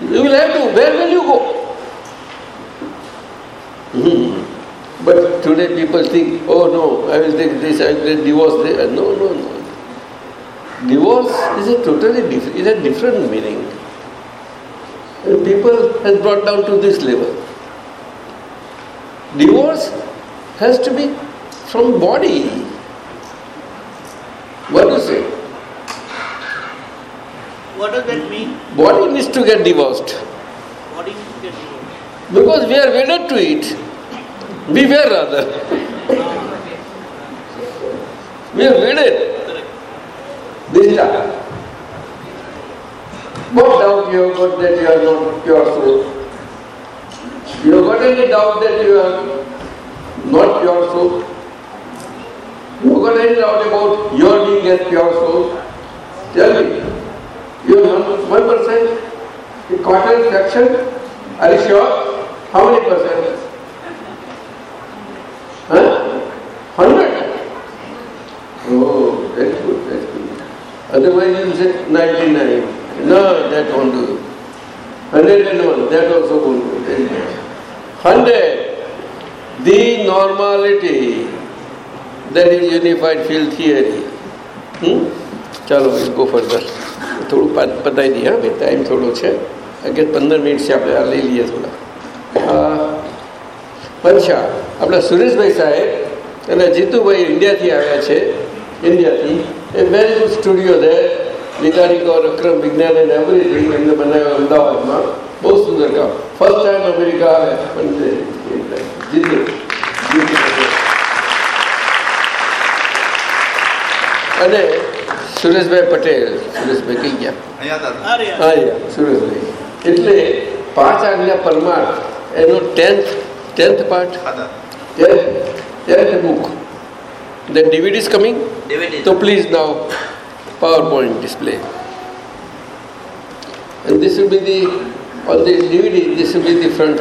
You will have to, where will you go? Hmm. But today people think, oh no, I will take this, I will take divorce there. No, no, no. Divorce is a totally different, is a different meaning. And people has brought down to this level. Divorce has to be from body. What do you say? What does that mean? Body needs to get divorced. Body needs to get divorced. Because we are wedded to it. We Beware rather. we are wedded. This time. What doubt you have got that you are not pure soul? You got any doubt that you are not pure soul? You got any doubt about your being a pure soul? Tell me. You have one percent? A quarter fraction? Are you sure? How many percent? Huh? Hundred? Oh, that's good, that's good. Otherwise you say ninety-nine. No, that won't do. Hundred and one, that also good. Hundred. The normality. That is unified field theory. Hmm? ચાલો go further થોડું પત- પતાવી દઈએ હા ભાઈ time થોડો છે અગિયાર પંદર મિનિટ છે આપણે આ લઈ લઈએ થોડા પંચા આપણા સુરેશભાઈ સાહેબ અને જીતુભાઈ ઇન્ડિયાથી આવ્યા છે ઇન્ડિયાથી એ વેરી ગુડ સ્ટુડિયો છે નિદાનિકો અક્રમ વિજ્ઞાન એન્ડ એવરીથિંગ એમને બનાવ્યો અમદાવાદમાં. બહુ સુંદર કામ. ફર્સ્ટ ટાઈમ અમેરિકા આવે પણ તે- જીતુ જીતુ. અને સુરેશભાઈ પટેલ સુરેશભાઈ કઈ ગયા? હા સુરેશભાઈ. એટલે પાંચ આજ્ઞા પરમાર્થ એનો tenth tenth part tenth tenth book the DVD is coming તો please now PowerPoint display. And this will be the, on the DVD, this will be the front.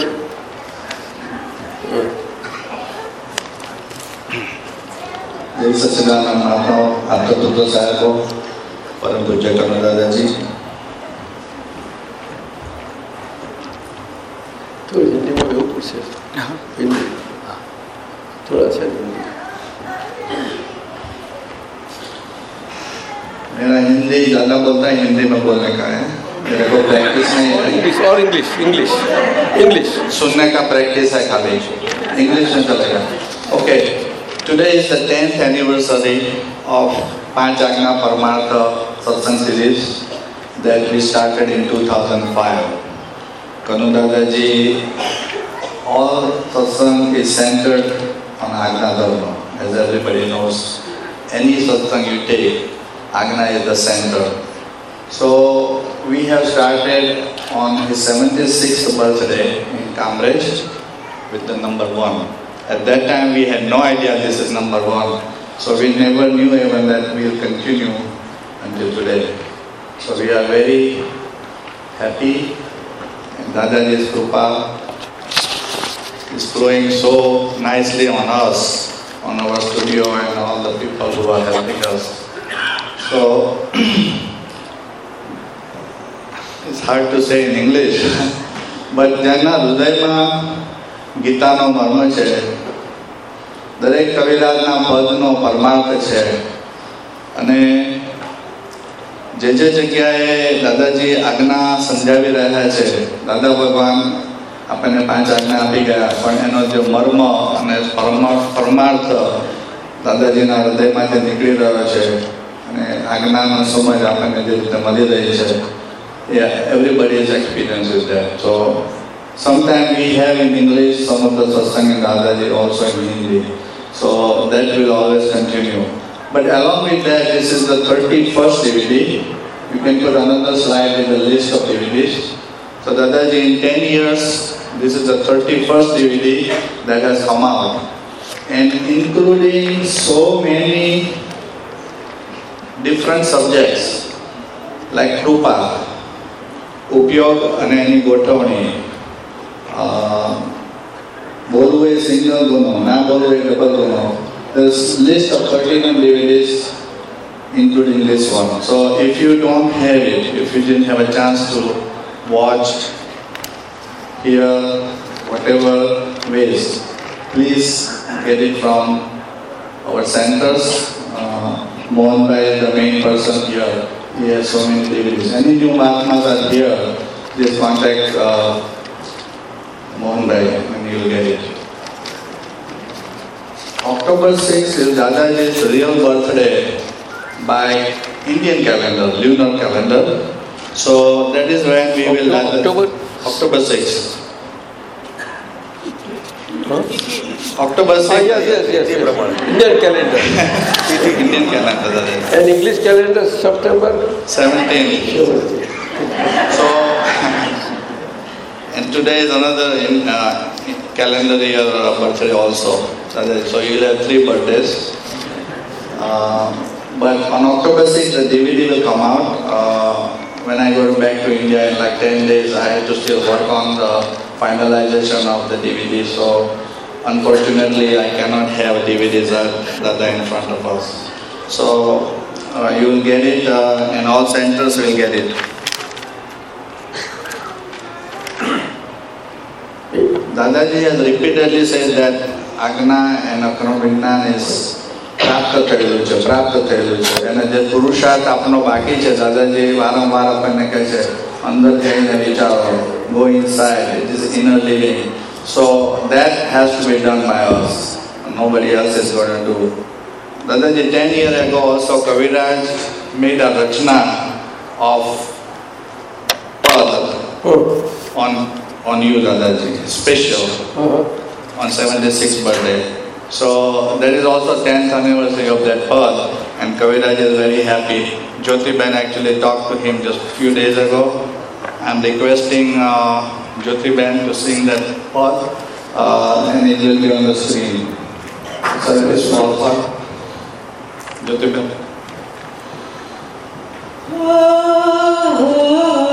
Devi Sachchidanand Maharaj आपका दुर्गा साहब को परम और इंग्लिश इंग्लिश इंग्लिश सुनने का practice है खाली इंग्लिश में चलेगा okay today is the tenth anniversary of पांच आज्ञा परमार्थ सत्संग series that we started in 2005 Kanu Dadaji all satsang is centered on Agna Dharma as everybody knows any satsang you take Agna is the center so we have started on his 76th birthday in Cambridge with the number one. At that time, we had no idea this is number one. So we never knew even that we will continue until today. So we are very happy. And Dadaji's Krupa is flowing so nicely on us, on our studio and all the people who are helping us. So it's hard to say in English but જેના હૃદયમાં ગીતાનો મર્મ છે. દરેક કવિરાજના પદનો પરમાર્થ છે. અને જે જે જગ્યાએ દાદાજી આજ્ઞા સમજાવી રહ્યા છે, દાદા ભગવાન આપણને પાંચ આજ્ઞા આપી ગયા, પણ એનો જે મર્મ અને પરમા- પરમાર્થ દાદાજીના હૃદયમાંથી નીકળી રહ્યો છે. અને આજ્ઞાનો સમજ આપણને જે રીતે મળી રહી છે. Yeah, everybody has experience with that. So sometimes we have in English some of the satsang in Dadaji also in Hindi. So that will always continue. But along with that, this is the 31st DVD. You can put another slide with the list of DVDs. So Dadaji, in 10 years, this is the 31st DVD that has come out. And including so many different subjects like Krupa, ઉપયોગ અને એની ગોઠવણી અ, બોલવું એ single ગુનો ના બોલવું એ double ગુનો There's list of 31 DVDs including this one. So if you don't have it, if you didn't have a chance to watch, hear, whatever ways, please get it from our centers. Uh, Mohan Bhai is the main person here. He has so many DVDs. Any new Mahatmas are here, just contact uh, Mohan Bhai and you will get it. October 6th is Dadaji's real birthday by Indian calendar, lunar calendar. So that is when we will. October? October 6th. October 6th. Ah, yes, yes, yes, yes. Indian calendar. Indian calendar. And English calendar, September 17. So, and today is another in, uh, calendar year birthday also. So you'll have three birthdays. Uh, but on October 6th, the DVD will come out. Uh, when I go back to India in like 10 days, I have to still work on the finalization of the DVD. So unfortunately, I cannot have DVDs that that are in front of us. So uh, you will get it, uh, and all centers will get it. Dadaji has repeatedly said that Agna and Akram Vignan is પ્રાપ્ત થયેલું છે પ્રાપ્ત થયેલું છે અને જે પુરુષાર્થ આપણો બાકી છે દાદાજી વારંવાર આપણને કહે છે અંદર જઈને વિચારો go inside it is inner living so that has to be done by us. Nobody else is going to do. Dadaji, 10 years ago also Kaviraj made a rachna of pearl oh. on, on you Dadaji, special, uh-huh. on 76th birthday. So that is also 10th anniversary of that pearl and Kaviraj is very happy. Jyoti Ben actually talked to him just a few days ago. I'm requesting uh, Jyoti band to sing that part, uh, and it will be on the screen. It's a very small part. Jyoti band. Oh, oh. Ah, ah.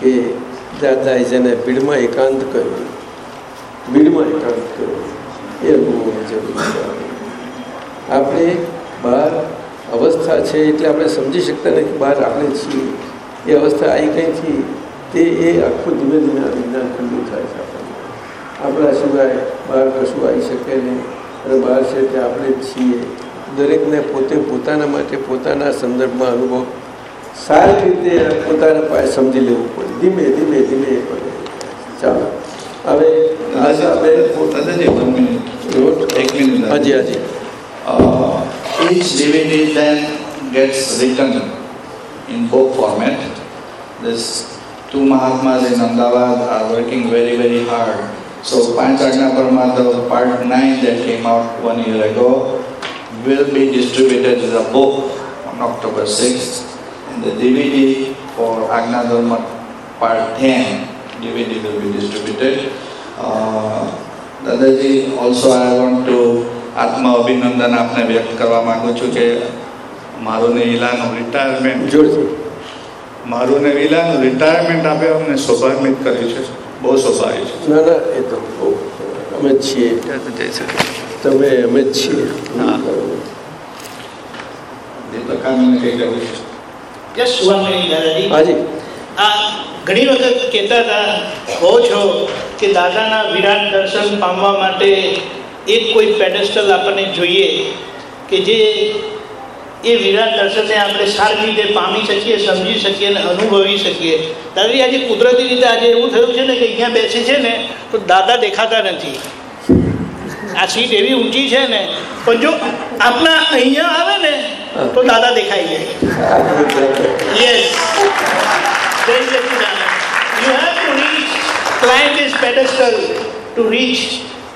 કે દાદાએ જેને ભીડમાં એકાંત કર્યું, ભીડમાં એકાંત કર્યું, એ બહુ જરૂરી આપણે બહાર અવસ્થા છે એટલે આપણે સમજી શકતા નથી બહાર આપણે છીએ. એ અવસ્થા આવી કંઈથી તે એ આખું ધીમે ધીમે વિજ્ઞાન ખંડુ થાય છે આપણને. આપણા સિવાય બહાર કશું આવી શકે નહીં અને બહાર છે તે આપણે જ છીએ. દરેકને પોતે પોતાના માટે પોતાના સંદર્ભમાં અનુભવ સારી રીતે પોતાને પાસે સમજી લેવું પડે ધીમે ધીમે ધીમે પડે ચાલો હવે હાજી હાજી Uh, each DVD then gets written in book format. This two Mahatmas in Ahmedabad are working very very hard. So Panchagna Paramartha part 9 that came out one year ago will be distributed as a book on October 6th. And the DVD for Agna Dharma part 10 DVD will be distributed. Uh, Dadaji also I want to આત્મ અભિનંદન આપને વ્યક્ત કરવા માગું છું કે મારું ને ઇલાનું રિટાયરમેન્ટ મારું ને ઇલાનું રિટાયરમેન્ટ આપે અમને સૌભાગ્યમિત કર્યું છે બહુ સૌભાગ્ય છે ના ના એ તો બહુ અમે જ છીએ તમે અમે જ છીએ દીપક કામીને કંઈ કહેવું છે જસ્ટ વન મિનિટ દાદાજી હાજી આ ઘણી વખત કહેતા હતા કહો છો કે દાદાના વિરાટ દર્શન પામવા માટે એક કોઈ પેડેસ્ટલ આપણને જોઈએ કે જે એ વિરાટ દર્શનને આપણે સારી રીતે પામી શકીએ સમજી શકીએ અને અનુભવી શકીએ. દાદાજી આજે કુદરતી રીતે આજે એવું થયું છે ને કે અહીંયા બેસે છે ને તો દાદા દેખાતા નથી. આ સીટ એવી ઊંચી છે ને પણ જો આપના અહીંયા આવે ને જાય Yes. There is a Pujana. You have to reach, climb this pedestal to reach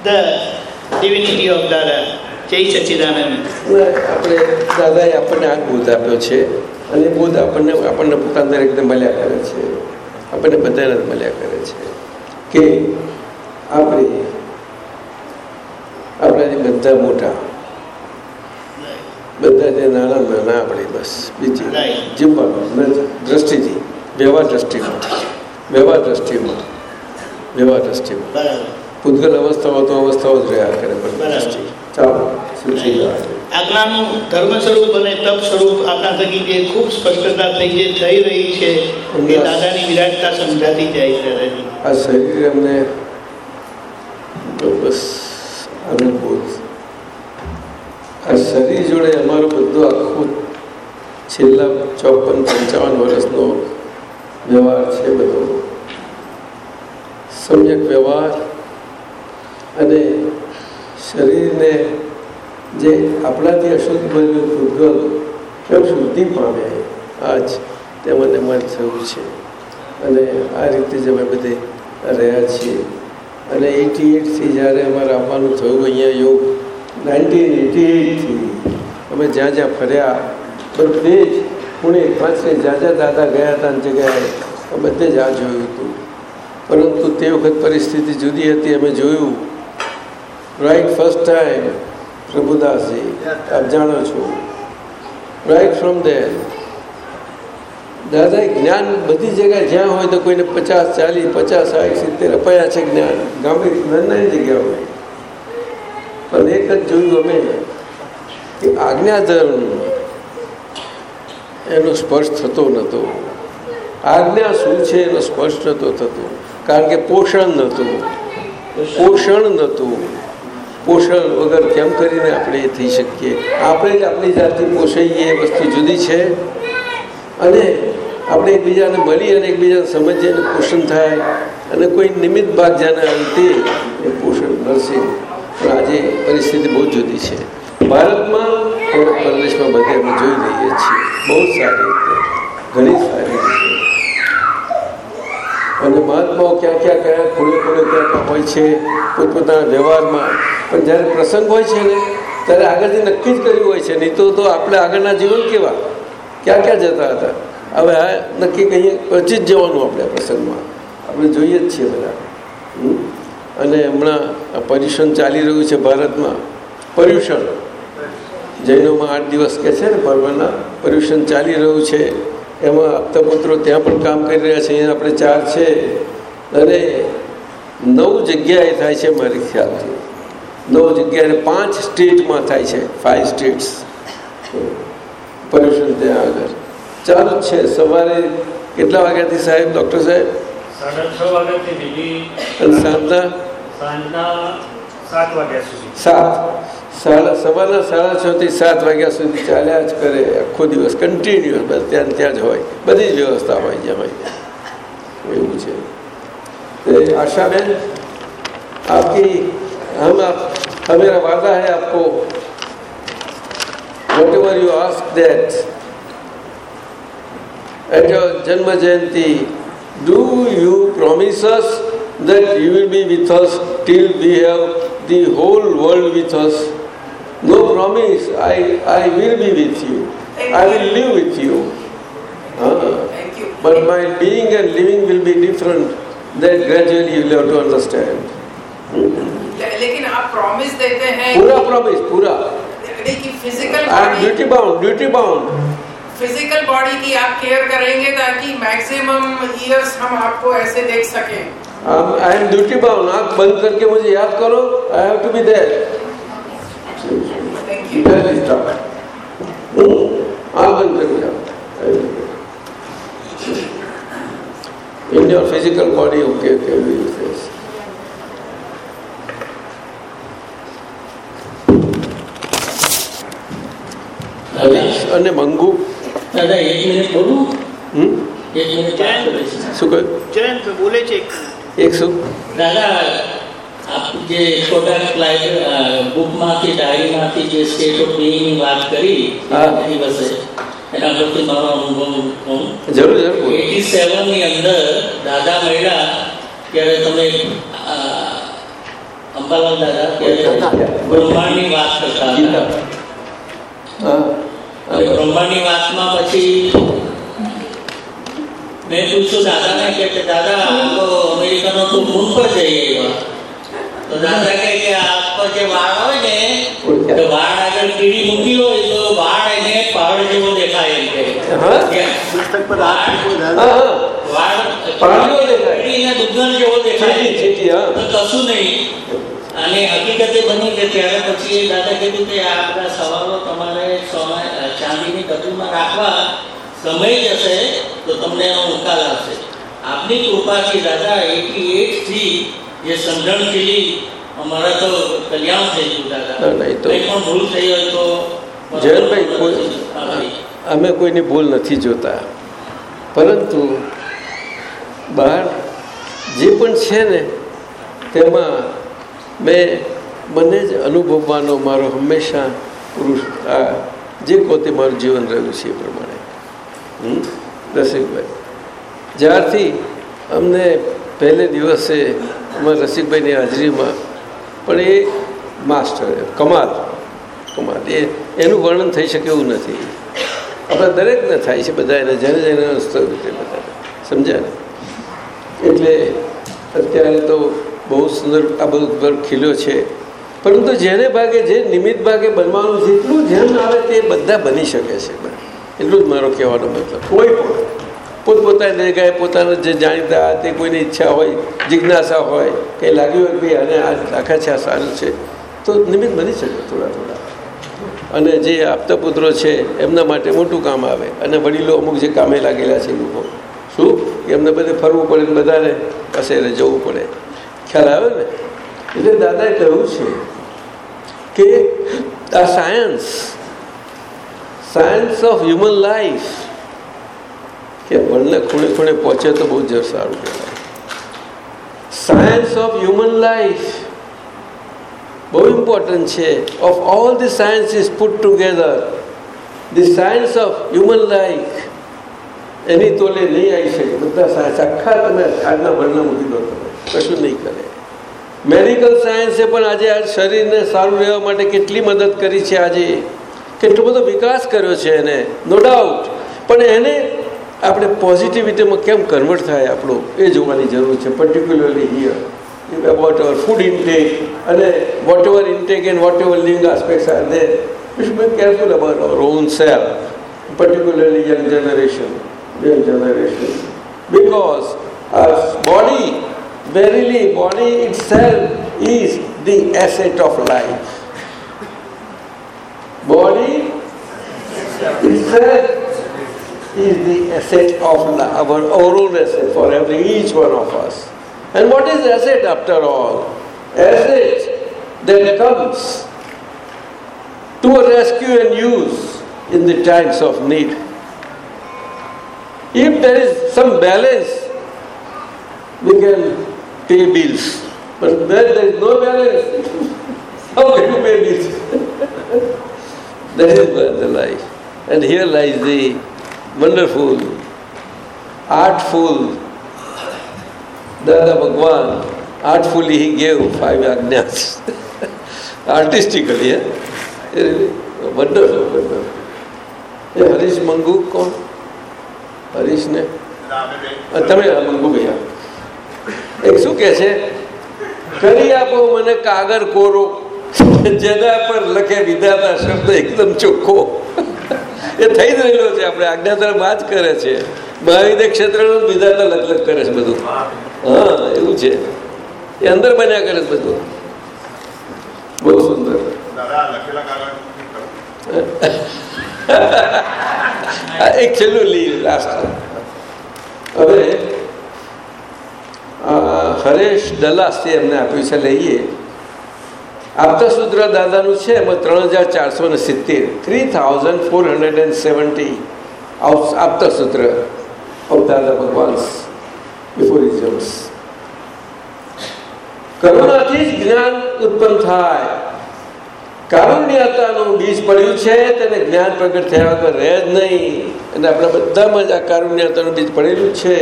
the divinity. જય સચ્ચિદાનંદ આપણે દાદાએ આપણને આ બોધ છે અને બોધ આપણને આપણને પોતાના દરેકને મળ્યા કરે છે આપણને બધાને મળ્યા કરે છે કે આપણે આપણાથી બધા મોટા બધા જે નાના નાના આપણે બસ બીજી. જીવવાનું દ્રષ્ટિથી વ્યવહાર દ્રષ્ટિમાં વ્યવહાર દ્રષ્ટિમાં વ્યવહાર દ્રષ્ટિમાં. પૂતગલ અવસ્થાઓ તો અવસ્થાઓ જ રહ્યા કરે પણ દ્રષ્ટિ. ચાલો આજ્ઞાનું ધર્મ સ્વરૂપ અને તપ સ્વરૂપ આપણા થકી જે ખૂબ સ્પષ્ટતા થઈ જે થઈ રહી છે એ દાદાની વિરાટતા સમજાતી જાય છે આ શરીર અમને તો બસ અનુભૂત આ શરીર જોડે અમારો બધો આખું છેલ્લા ચોપન, પંચાવન વર્ષનો વ્યવહાર છે બધો. સમ્યક વ્યવહાર અને શરીરને જે આપણાથી અશુદ્ધ બનેલું ભૂગલ કેમ શુદ્ધિ પામે. આજ તેમને મન થયું છે. અને આ રીતે જ અમે બધે રહ્યા છીએ. અને એટી એટથી જ્યારે અમારે આવવાનું થયું, અહીંયા યોગ નાઇન્ટીન એટી એઇટથી અમે જ્યાં જ્યાં ફર્યા, બધે જ પુણે પાંચને જ્યાં જ્યાં દાદા ગયા હતા જગ્યાએ બધે જ આ જોયું હતું. પરંતુ તે વખત પરિસ્થિતિ જુદી હતી, અમે જોયું. રાઈટ ફર્સ્ટ ટાઈમ પ્રભુદાસજી, આપ જાણો છો. રાઈટ ફ્રોમ દેર દાદાએ જ્ઞાન બધી જગ્યાએ જ્યાં હોય તો કોઈને પચાસ, ચાલીસ, પચાસ સાઠ સિત્તેર અપાયા છે જ્ઞાન. ગામે નાની જગ્યાઓ. પણ એક જ જોયું અમે કે આજ્ઞાધર્મ એનો સ્પર્શ થતો નહોતો આજ્ઞા શું છે એનો સ્પર્શ નહોતો થતો. કારણ કે પોષણ નહોતું પોષણ નહોતું પોષણ વગર કેમ કરીને આપણે એ થઈ શકીએ? આપણે જ આપણી જાતથી પોષાઈએ એ વસ્તુ જુદી છે. અને આપણે એકબીજાને મળી અને એકબીજાને સમજીએ પોષણ થાય. અને કોઈ નિમિત્ત ભાગ જેને અંતે એ પોષણ મળશે. પણ આજે પરિસ્થિતિ બહુ જુદી છે. ભારતમાં પણ પ્રદેશમાં બધે અમે જોઈ લઈએ છીએ. બહુ સારી રીતે. ઘણી સારી રીતે. અને મહાત્માઓ ક્યાં ક્યાં કયા ખૂણે ખૂણે ક્યાં ક્યાં હોય છે, પોતપોતાના વ્યવહારમાં. પણ જ્યારે પ્રસંગ હોય છે ને, ત્યારે આગળથી નક્કી જ કર્યું હોય છે. નહીં તો આપણે આગળના જીવન કેવા? ક્યાં ક્યાં જતા હતા? હવે આ નક્કી કહીએ પછી જ જવાનું આપણે પ્રસંગમાં. આપણે જોઈએ જ છીએ બધા? અને હમણાં પર્યુષણ ચાલી રહ્યું છે ભારતમાં. પર્યુષણ. જૈનોમાં આઠ દિવસ કે છે ને પર્વના પર્યુષણ ચાલી રહ્યું છે. એમાં આપતાપુત્રો ત્યાં પણ કામ કરી રહ્યા છે. અહીંયા આપણે ચાર છે. અને નવ જગ્યાએ થાય છે મારી ખ્યાલથી. નવ જગ્યાએ પાંચ સ્ટેટમાં થાય છે. ફાઇવ સ્ટેટ્સ પર્યુષણ ત્યાં આગળ. ચાલુ જ છે. સવારે કેટલા વાગ્યાથી સાહેબ, ડૉક્ટર સાહેબ? સાંજના સાત વાગ્યા સુધી સાત સાડા સવારના સાડા છ થી સાત વાગ્યા સુધી ચાલ્યા જ કરે આખો દિવસ કન્ટિન્યુઅસ બસ ત્યાં ત્યાં જ હોય બધી જ વ્યવસ્થા હોય જ્યાં હોય એવું છે આશાબેન આપકી હમ આપ હમેરા વાદા હૈ આપકો whatever you ask that at જન્મ જયંતી do you promise us that you will be with us till we have the whole world with us? No promise. I, I will be with you. I will live with you. Ah, but my being and living will be different. That gradually you will have to understand. लेकिन आप promise देते हैं पूरा promise, पूरा. कि physical I am duty bound, duty bound. Physical body की आप care करेंगे ताकि मैक्सिमम इयर्स हम आपको ऐसे देख सकें आई एम ड्यूटी बाउंड आंख बंद करके मुझे याद करो I have to be there आंख बंद करके जाओ in your physical body okay okay અને મંગુ દાદા એક મિનિટ બોલું? હમ? એક મિનિટ. શું કહ્યું જયંત બોલે છે એક. શું? દાદા આપ જે છોટા સ્લાઇડ બુકમાંથી ડાયરીમાંથી જે સ્ટેટ ઓફ વાત કરી. દિવસે એના પરથી મારો અનુભવ જરૂર જરૂર એટી સેવનની અંદર દાદા મળ્યા ત્યારે તમે અંબાલાલ દાદા ત્યારે બ્રહ્માંડની વાત કરતા હતા. બ્રહ્માંડની વાતમાં પછી મેં પૂછ્યું દાદાને કે કે દાદા તો અમેરિકાનો તો મૂન પર જઈએ એવા. તો દાદા કહે કે આ પર જે વાળ હોય ને તો વાળ આગળ કીડી મૂકી હોય તો વાળ એને પહાડ જેવો દેખાય એમ કે અને હકીકતે બની કે ત્યારે પછી એ દાદા કીધું કે આ બધા સવાલો તમારે ચાંદીની ડબ્બીમાં રાખવા સમય જશે તો તમને એનો ઉકાલ આવશે. આપની કૃપાથી દાદા એટી એટથી જે સમજણ થયેલી અમારા તો કલ્યાણ થઈ ગયું દાદા. કંઈ પણ ભૂલ થઈ હોય તો જયંતભાઈ કોઈ અમે કોઈની ભૂલ નથી જોતા. પરંતુ બહાર જે પણ છે ને તેમાં મેં મને જ અનુભવવાનો મારો હંમેશા પુરુષ આ જે પોતે મારું જીવન રહ્યું છે એ પ્રમાણે? રસિકભાઈ. જ્યારથી અમને પહેલે દિવસે અમારા રસિકભાઈની હાજરીમાં પણ એ માસ્ટર, કમાલ કમાલ. એ એનું વર્ણન થઈ શકે એવું નથી. આપણે દરેકને થાય છે બધા એને જેને જેને સ્તર રીતે બધા સમજ્યા એટલે અત્યારે તો બહુ સુંદર આ બધું ખીલ્યો છે. પરંતુ જેને ભાગે જે નિમિત્ત ભાગે બનવાનું જેટલું ધ્યાન આવે તે બધા બની શકે છે. એટલું જ મારો કહેવાનો મતલબ. કોઈ પણ પોતપોતાની જગ્યાએ પોતાના જે જાણીતા તે કોઈની ઈચ્છા હોય, જિજ્ઞાસા હોય, કંઈ લાગ્યું હોય ભાઈ આને આ રાખે છે, આ સારું છે, તો નિમિત્ત બની શકે થોડા થોડા. અને જે આપતા પુત્રો છે, એમના માટે મોટું કામ આવે. અને વડીલો અમુક જે કામે લાગેલા છે એ લોકો. શું? એમને બધે ફરવું પડે બધાને કસે જવું પડે. ખ્યાલ આવે ને? એટલે દાદાએ કહ્યું છે કે આ science science of human life કે મનને ખૂણે ખૂણે પહોંચે તો બહુ જ સારું કહેવાય. સાયન્સ ઓફ હ્યુમન લાઈફ બહુ ઇમ્પોર્ટન્ટ છે. Of all the science is put together the science of human life એની તોલે નહીં આવી શકે. બધા આખા તમે આજના ભણના મૂકી દો તમે કશું નહીં કરે. મેડિકલ સાયન્સે પણ આજે શરીરને સારું રહેવા માટે કેટલી મદદ કરી છે આજે કેટલો બધો વિકાસ કર્યો છે એને નો ડાઉટ પણ એને આપણે પોઝિટિવિટીમાં કેમ કન્વર્ટ થાય આપણું એ જોવાની જરૂર છે particularly here about our food intake and uh, whatever intake and whatever living aspects are there, we should be careful about our own self, particularly young generation, young generation. Because our body, verily body itself is the asset of life. Body itself is the asset of our, own asset for every each one of us. And what is asset after all? Asset that comes to rescue and use in the times of need. If there is some balance, we can pay bills. But there, there is no balance. How can you pay bills? that is where the lie. And here lies the wonderful, artful Dada Bhagwan. Artfully he gave five agnyas. Artistically, yeah? Wonderful, wonderful. ये हरीश मंगू कौन हरीश ने तमिल मंगू भैया શું કે છે? કરી આપો મને કાગળ કોરો. જેના પર લખે વિધાના શબ્દ એકદમ ચોખ્ખો. એ થઈ જ રહેલો છે આપણે. આજ્ઞાધર્મ આ જ કરે છે. મહાવિદ્ય ક્ષેત્રનું વિધાતા લગ લગ કરે છે બધું. હા એવું છે. એ અંદર બન્યા કરે છે બધું. બહુ સુંદર. એક છેલ્લું લી લાસ્ટ હવે હરેશ દલાસથી એમને આપ્યું છે, લઈએ. આપતા સૂત્ર દાદાનું છે એમાં ત્રણ હજાર ચારસો ને સિત્તેર. Three thousand four hundred and seventy. આપતા સૂત્ર ઓફ દાદા ભગવાન. બિફોરિઝમ્સ કરુણાથી જ જ્ઞાન ઉત્પન્ન થાય. કારુણ્યતાનું બીજ પડ્યું છે, તેને જ્ઞાન પ્રગટ થયા વગર રહે જ નહીં. અને આપણે બધામાં જ આ કારુણ્યતાનું બીજ પડેલું છે.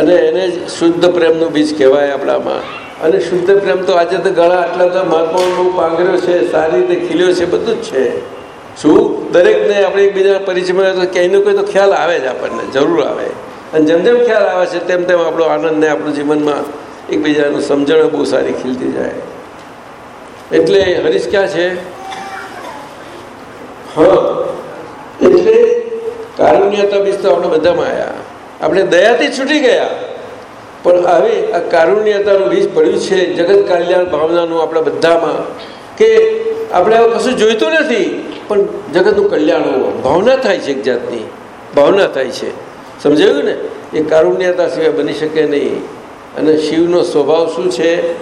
અને એને જ શુદ્ધ પ્રેમનું બીજ કહેવાય આપણામાં. અને શુદ્ધ પ્રેમ તો આજે તો ઘણા આટલા તો મહાત્માઓ પાંગર્યો છે, સારી રીતે ખીલ્યો છે, બધું જ છે. શું? દરેકને આપણે એકબીજા પરિચયમાં તો ક્યાંય કોઈ તો ખ્યાલ આવે જ આપણને, જરૂર આવે. અને જેમ જેમ ખ્યાલ આવે છે, તેમ તેમ આપણો આનંદને આપણું જીવનમાં એકબીજાનું સમજણ બહુ સારી ખીલતી જાય. એટલે હરીશ ક્યાં છે? હા. એટલે કારુણ્યતા બીજ તો આપણે બધામાં આવ્યા આપણે દયાથી છૂટી ગયા. પણ હવે આ કારુણ્યતાનું બીજ પડ્યું છે, જગત કલ્યાણ ભાવનાનું આપણા બધામાં, કે આપણે કશું જોઈતું નથી. પણ જગતનું કલ્યાણ હોવું, ભાવના થાય છે એક જાતની. ભાવના થાય છે. સમજાયું ને? એ કારુણ્યતા સિવાય બની શકે નહીં. અને શિવનો સ્વભાવ શું છે?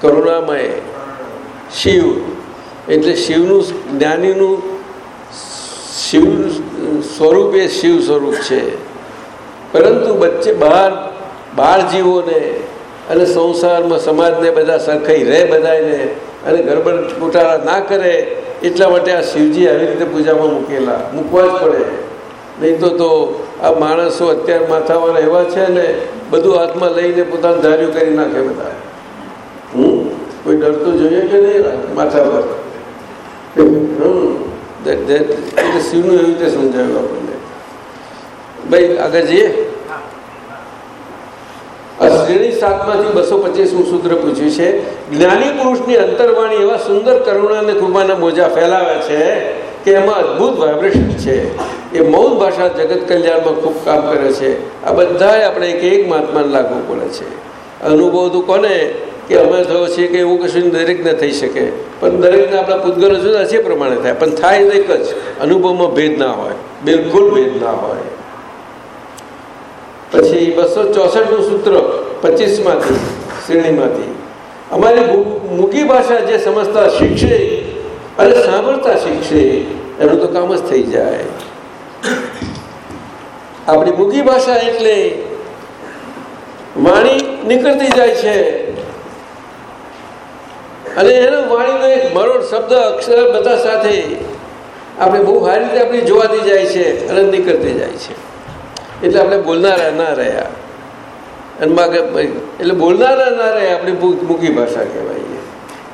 કરુણામય. શિવ. એટલે શિવનું જ્ઞાનીનું શિવ સ્વરૂપ એ શિવ સ્વરૂપ છે. પરંતુ વચ્ચે બહાર, બાળ જીવોને અને સંસારમાં સમાજને બધા સરખાઈ રહે બધાને અને ગરબડ કુટારા ના કરે, એટલા માટે આ શિવજી આવી રીતે પૂજામાં મૂકેલા. મૂકવા જ પડે. નહીં તો તો આ માણસો અત્યારે માથાવાળા એવા છે ને, બધું હાથમાં લઈને પોતાનું ધાર્યું કરી નાખે બધા કોઈ ડરતો જોઈએ કે નહીં માથા પર શિવનું એવી રીતે સમજાવ્યું આપણને. ભાઈ આગળ જઈએ? આ શ્રેણી સાતમાંથી બસો પચીસમું સૂત્ર પૂછ્યું છે જ્ઞાની પુરુષની અંતરવાણી એવા સુંદર કરુણા અને કૃપાના મોજા ફેલાવે છે કે એમાં અદ્ભુત વાઇબ્રેશન છે. એ મૌન ભાષા જગત કલ્યાણમાં ખૂબ કામ કરે છે. આ બધા આપણે એક એક મહાત્માને લાગુ પડે છે. અનુભવ તો કોને? કે અમે થયો છીએ કે એવું કશું દરેકને થઈ શકે. પણ દરેકને આપણા પૂતગલો જુદા છે પ્રમાણે થાય. પણ થાય એક જ. અનુભવમાં ભેદ ના હોય. બિલકુલ ભેદ ના હોય. પછી બસો ચોસઠનું સૂત્ર પચીસમાંથી, શ્રેણીમાંથી. અમારી મૂકી ભાષા જે સમજતા શીખશે અને સાંભળતા શીખશે, એનું તો કામ જ થઈ જાય. આપણી મૂકી ભાષા એટલે વાણી નીકળતી જાય છે. અને એનો વાણીનો એક મરોડ શબ્દ અક્ષર બધા સાથે આપણે બહુ સારી રીતે આપણી જોવાતી જાય છે અને નીકળતી જાય છે. એટલે આપણે બોલનારા ના રહ્યા. અને એટલે બોલનારા ના રહ્યા, આપણી મૂકી ભાષા કહેવાય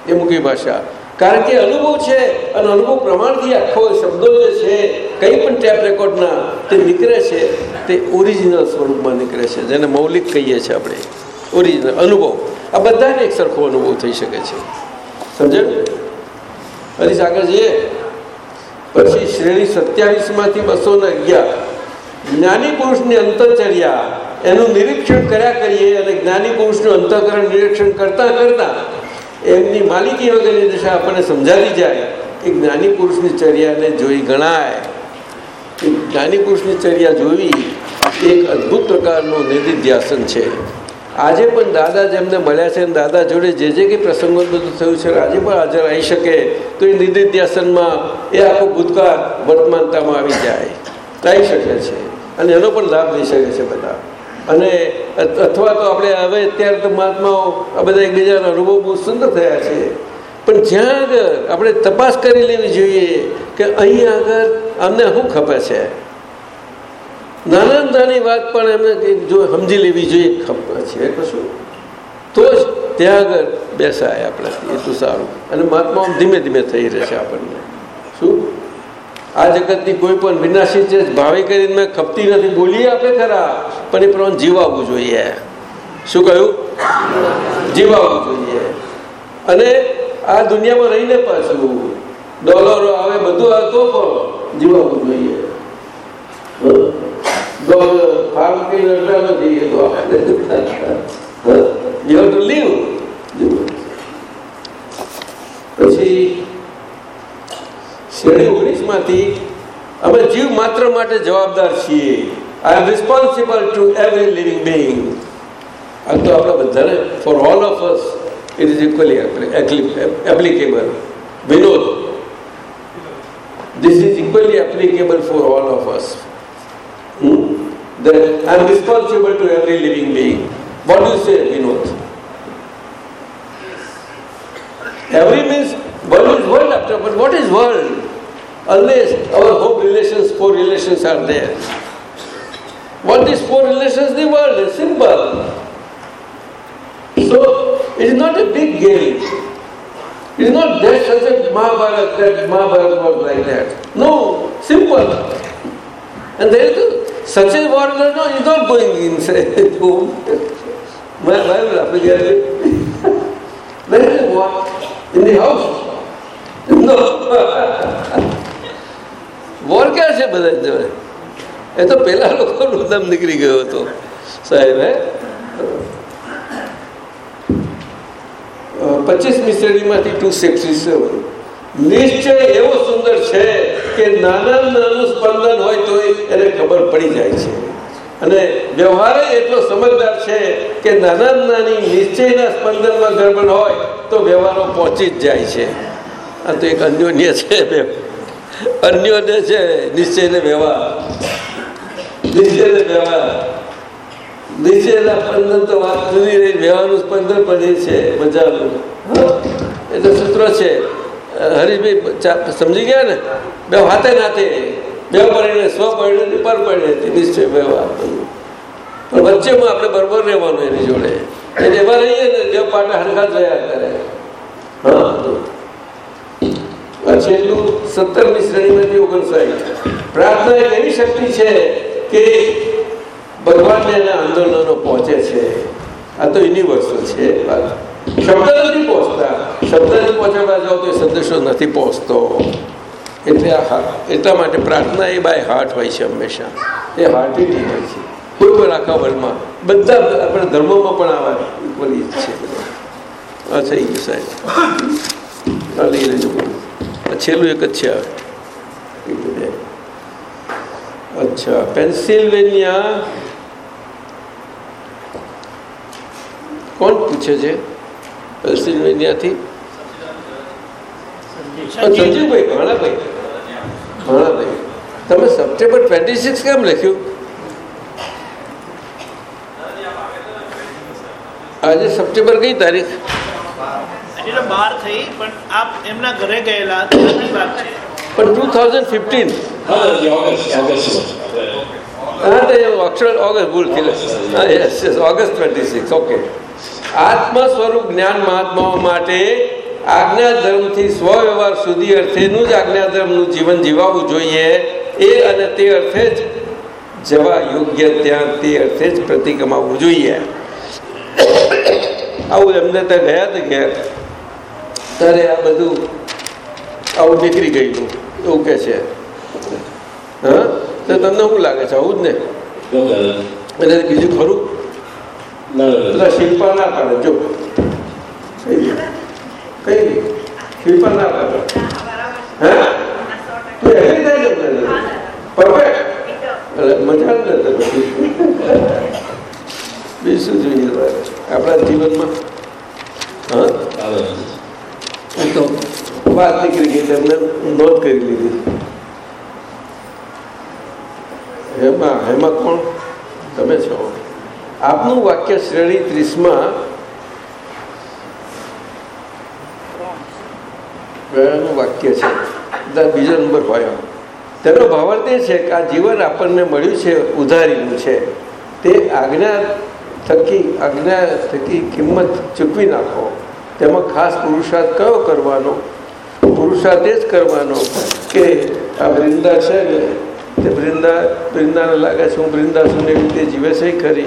એ મૂકી ભાષા. કારણ કે અનુભવ છે, અને અનુભવ પ્રમાણથી આખો શબ્દો જે છે, કંઈ પણ ટેપ રેકોર્ડના તે નીકળે છે, તે ઓરિજિનલ સ્વરૂપમાં નીકળે છે, જેને મૌલિક કહીએ છીએ આપણે. ઓરિજિનલ, અનુભવ. આ બધાને એક સરખો અનુભવ થઈ શકે છે. સમજે હજી આગળ જઈએ. પછી શ્રેણી સત્યાવીસમાંથી બસો ને અગિયાર. જ્ઞાની પુરુષની અંતચર્યા, એનું નિરીક્ષણ કર્યા કરીએ અને જ્ઞાની પુરુષનું અંતઃકરણ નિરીક્ષણ કરતા કરતા એમની માલિકી વગરની દિશા આપણને સમજાવી જાય કે જ્ઞાની પુરુષની ચર્યાને જોઈ ગણાય. કે જ્ઞાની પુરુષની ચર્યા જોવી એક અદ્ભુત પ્રકારનું નિધિધ્યાસન છે. આજે પણ દાદા જેમને મળ્યા છે અને દાદા જોડે જે જે કંઈ પ્રસંગો બધું થયું છે, આજે પણ હાજર આવી શકે તો એ નિધિધ્યાસનમાં એ આખો ભૂતકાળ વર્તમાનતામાં આવી જાય. થઈ શકે છે. અને એનો પણ લાભ લઈ શકે છે બધા. અને અથવા તો આપણે હવે અત્યારે તો મહાત્માઓ આ બધા એકબીજાના અનુભવ બહુ સુંદર થયા છે. પણ જ્યાં આગળ આપણે તપાસ કરી લેવી જોઈએ કે અહીં આગળ અમને શું ખપે છે. નાના નાની વાત પણ એમને જો સમજી લેવી જોઈએ ખપે, છે કશું તો જ ત્યાં આગળ બેસાય આપણાથી. એટલું સારું. અને મહાત્માઓ ધીમે ધીમે થઈ રહેશે આપણને. આ જગતની કોઈ પણ વિનાશી છે, ભાવે કરીને મેં ખપતી નથી. બોલીએ આપણે ખરા, પણ એ પ્રમાણે જીવાવવું જોઈએ. શું કહ્યું? જીવાવવું જોઈએ. અને આ દુનિયામાં રહીને પાછું ડોલરો આવે, બધું આવતો પણ જીવાવવું જોઈએ. ડોલર શ્રેણી ઓગણીસમાંથી અમે જીવ માત્ર માટે જવાબદાર છીએ I am responsible to every living being આ તો આપણા બધાને for all of us it is equally applicable Vinod this is equally applicable for all of us. Hmm? That I am responsible to every living being. What do you say, Vinod? Every means world is world after, but what is world? Unless our home relations, four relations are there. What is four relations? The world is simple. So it is not a big game. It is not that such a Mahabharata, that Mahabharata was like that. No, simple. And there is such a war, no, is not going inside home. Why, why will forget it? There is a war in the house. No. War ક્યાં છે બધા જોડે? એ તો પેલા લોકોનું દમ નીકળી ગયો હતો. સાહેબ પચીસમી શ્રેણીમાંથી ટુ સિક્સટી સેવન નિશ્ચય એવો સુંદર છે કે નાના નાનું સ્પંદન હોય તો એને ખબર પડી જાય છે. અને વ્યવહારે એટલો સમજદાર છે કે નાના નાની નિશ્ચયના સ્પંદનમાં ગરબડ હોય તો વ્યવહારો પહોંચી જ જાય છે. આ તો એક અન્યોન્ય છે બે અન્યોન્ય છે નિશ્ચય વ્યવહાર. નિશ્ચય વ્યવહાર. નિશ્ચયના સ્પંદન તો વાત જુદી રહી, વ્યવહારનું સ્પંદન પણ એ છે મજાનું એટલે સૂત્ર છે. હરીશભાઈ સમજી ગયા ને? બે હાથે નાતે બે પરિણે સ્વ પરિણે પર પરિણે નિશ્ચય વ્યવહાર. પણ વચ્ચેમાં આપણે બરોબર રહેવાનું એની જોડે. એટલે એમાં રહીએ ને બે પાટા હરખા જોયા કરે. આ છેલ્લું સત્તરમી શ્રેણીમાંથી ઓગણસાઠ. પ્રાર્થના એક એવી શક્તિ છે કે ભગવાનને એના આંદોલનો પહોંચે છે. આ તો યુનિવર્સલ છે શબ્દ નથી પહોંચતા. શબ્દને પહોંચાડવા જાઓ તો સંદેશો નથી પહોંચતો. એટલે આ એટલા માટે પ્રાર્થના એ બાય હાર્ટ હોય છે હંમેશા. એ હાર્ટેડલી હોય છે. કોઈ પણ આખા વર્લ્ડમાં, બધા આપણા ધર્મોમાં પણ આવા ઇક્વલી છે. આ થઈ સાહેબ. લઈ લેજો. છેલ્લું એક જ છે હવે અચ્છા પેન્સિલ્વેનિયા કોણ પૂછે છે પેન્સિલ્વેનિયાથી સંજીવભાઈ ભાણાભાઈ ભાણાભાઈ તમે સપ્ટેમ્બર ટ્વેન્ટી સિક્સ કેમ લખ્યું આજે સપ્ટેમ્બર કઈ તારીખ એટલે બહાર થઈ પણ આપ એમના ઘરે ગયેલા ત્યાંની વાત છે. પણ ટુ થાઉઝન્ડ ફિફ્ટીન હા ઓગસ્ટ ઓગસ્ટ હા તો અક્ષર ઓગસ્ટ ભૂલ થઈ yes yes August twenty six okay આત્મ સ્વરૂપ જ્ઞાન મહાત્માઓ માટે આજ્ઞા ધર્મથી સ્વવ્યવહાર સુધી અર્થેનું જ આજ્ઞા ધર્મનું જીવન જીવાવું જોઈએ. એ અને તે અર્થે જ જવા યોગ્ય ત્યાં તે અર્થે જ પ્રતિક્રમાવવું જોઈએ. આવું એમને ત્યાં ગયા તો ગયા ત્યારે આ બધું આવું નીકળી ગયેલું એવું કે છે. હા? તો તમને શું લાગે છે? આવું જ ને? એટલે બીજું ખરું? એટલે શિલ્પા ના પાડે. જો. કઈ કઈ શિલ્પા ના પાડે. હા? તું એવી છે પરફેક્ટ? મજા નથી બીજું જોઈએ આપણા જીવનમાં. હા? તો વાત નીકળી ગઈ તેમને નોંધ કરી લીધી. હેમાં હેમાં કોણ? તમે છો. આપનું વાક્ય શ્રેણી ત્રીસમાં ગયાનું વાક્ય છે. બીજો નંબર હોય. તેનો ભાવાર્થ એ છે કે આ જીવન આપણને મળ્યું છે, ઉધારીનું છે. તે આજ્ઞા થકી આજ્ઞા થકી કિંમત ચૂકવી નાખો. તેમાં ખાસ પુરુષાર્થ કયો કરવાનો? પુરુષાર્થ એ જ કરવાનો કે આ વૃંદા છે ને, તે વૃંદા, વૃંદાને લાગે છે હું વૃંદા છું એવી રીતે જીવે છે ખરી?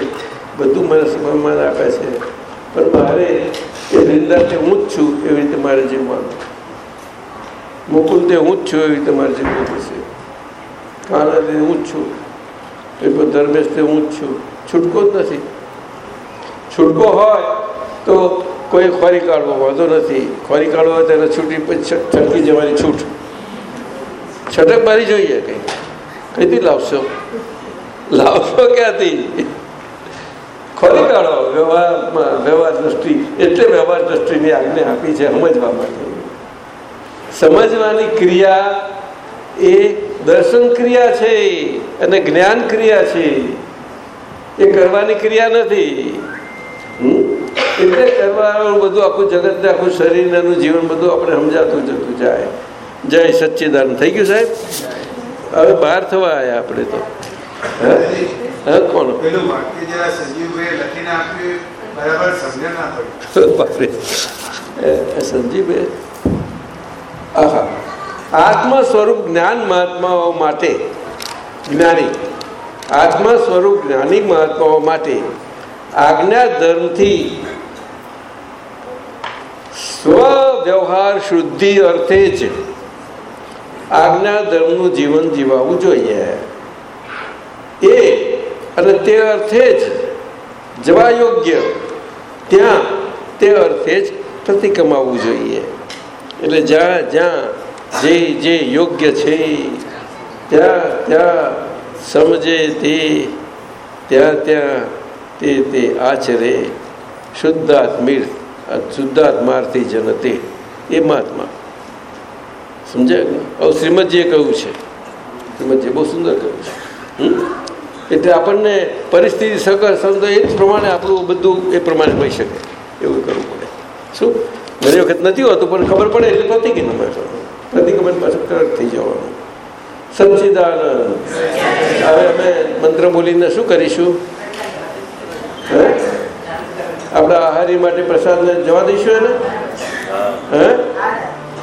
બધું મને સન્માન આપે છે. પણ મારે એ વૃંદા તે હું જ છું એવી રીતે મારે જીવવાનું. મુકુલ તે હું જ છું એવી રીતે મારે જીવવું પડશે. કાનાથી હું જ છું. એ ધર્મેશ તે હું જ છું. છૂટકો જ નથી. છૂટકો હોય તો કોઈ ખોરી કાઢવો વાંધો નથી. ખોરી કાઢવો હોય તેને છૂટી છટકી જવાની છૂટ. છટક મારી જોઈએ કંઈ. કઈથી લાવશો? લાવશો ક્યાંથી? ખોરી કાઢો. વ્યવહારમાં વ્યવહાર દ્રષ્ટિ. એટલે વ્યવહાર દ્રષ્ટિની આજ્ઞા આપી છે સમજવા માટે. સમજવાની ક્રિયા એ દર્શન ક્રિયા છે અને જ્ઞાન ક્રિયા છે. એ કરવાની ક્રિયા નથી. એટલે કરવાનું બધું આખું જગત આખું શરીર એનું જીવન બધું આપણે સમજાતું જતું જાય. જય સચ્ચિદાન થઈ ગયું સાહેબ? હવે બહાર થવા આવ્યા આપણે તો. કોણ? સંજીવભાઈ આહા. આત્મ સ્વરૂપ જ્ઞાન મહાત્માઓ માટે જ્ઞાની. આત્મા સ્વરૂપ જ્ઞાની મહાત્માઓ માટે આજ્ઞા ધર્મથી સ્વવ્યવહાર શુદ્ધિ અર્થે જ આજ્ઞા ધર્મનું જીવન જીવાવું જોઈએ. એ અને તે અર્થે જ જવા યોગ્ય ત્યાં તે અર્થે જ પ્રતિ કમાવવું જોઈએ. એટલે જ્યાં જ્યાં જે જે યોગ્ય છે, ત્યાં ત્યાં સમજે તે, ત્યાં ત્યાં તે તે આચરે શુદ્ધાત્મીર શુદ્ધાત્માર્થી જનતે. એ મહાત્મા. સમજાય હવે શ્રીમદજીએ કહ્યું છે. શ્રીમદજીએ બહુ સુંદર કહ્યું છે? એટલે આપણને પરિસ્થિતિ સગર સમજો એ જ પ્રમાણે આપણું બધું એ પ્રમાણે હોઈ શકે. એવું કરવું પડે. શું? ઘણી વખત નથી હોતું, પણ ખબર પડે એટલે પ્રતિક્રમણ પ્રતિક્રમણ પાછું તરત થઈ જવાનું. સચ્ચિદાનંદ. હવે અમે મંત્ર બોલીને શું કરીશું? આપણા આહારી માટે પ્રસાદને જવા દઈશું એને? હે?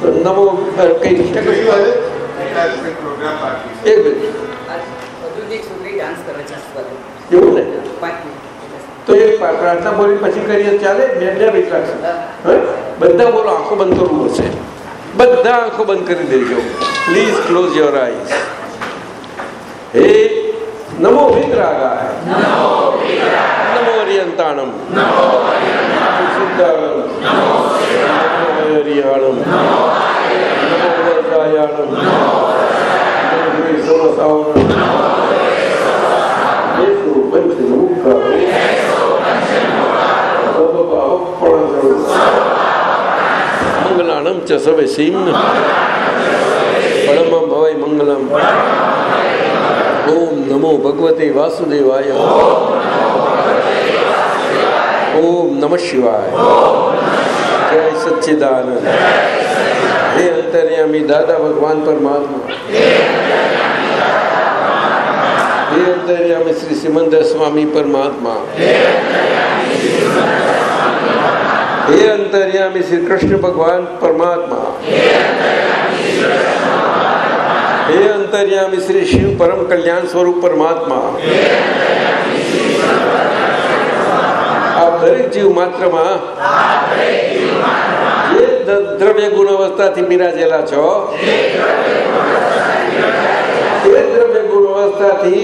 તો નમો અ, કઈ રીતે? કશું આવે? એકાદ કંઈક પ્રોગ્રામ બાકી છે. એક મિનિટ હજુ છોકરી ડાન્સ કરે છે સ્વરે. એવું ને? પાંચ મિનિટ. તો એ પ્રા- પ્રાર્થના બોલી પછી કરીએ ચાલે? બે બે મિનિટ લાગશે હે? બધા બોલો આંખો બંધ કરવું પડશે બધા આંખો બંધ કરી દેજો. પ્લીઝ ક્લોઝ યોર આઈઝ હે? નમો વિતરાગાય નમો સિદ્ધાણમ નમો હરિયાણમ નમો વરદાયાણમ નમો સમસાવણમ યેસુ પંચન મુખા મંગલાણમ ચ સવે સિંહ પરમ ભવય મંગલમ ઓમ નમો ભગવતે વાસુદેવાય ઓમ નમઃ શિવાય જય સચ્ચિદાનંદ હે અંતર્યામી દાદા ભગવાન પરમાત્મા હે અંતર્યામી શ્રી સિમંદર સ્વામી પરમાત્મા હે અંતર્યામી શ્રી કૃષ્ણ ભગવાન પરમાત્મા હે અંતર્યામી શ્રી શિવ પરમ કલ્યાણ સ્વરૂપ પરમાત્મા આપ દરેક જીવ માત્રમાં. જે દ્રવ્ય ગુણ અવસ્થાથી બિરાજેલા છો. તે દ્રવ્ય ગુણ અવસ્થાથી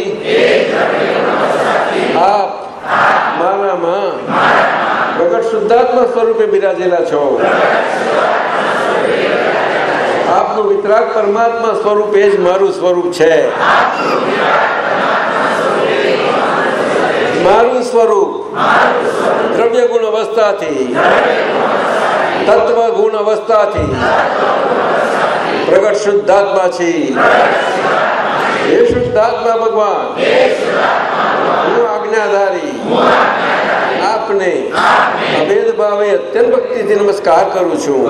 આપ મારામાં પ્રગટ શુદ્ધાત્મા સ્વરૂપે બિરાજેલા છો. આપનું વિતરાગ પરમાત્મા સ્વરૂપે જ મારું સ્વરૂપ છે. મારું સ્વરૂપ. દ્રવ્ય ગુણ અવસ્થાથી તત્વ ગુણ અવસ્થાથી પ્રગટ શુદ્ધાત્મા છે હે શુદ્ધાત્મા ભગવાન, હું આજ્ઞાધારી, આપને અભેદ ભાવે અત્યંત ભક્તિથી નમસ્કાર કરું છું.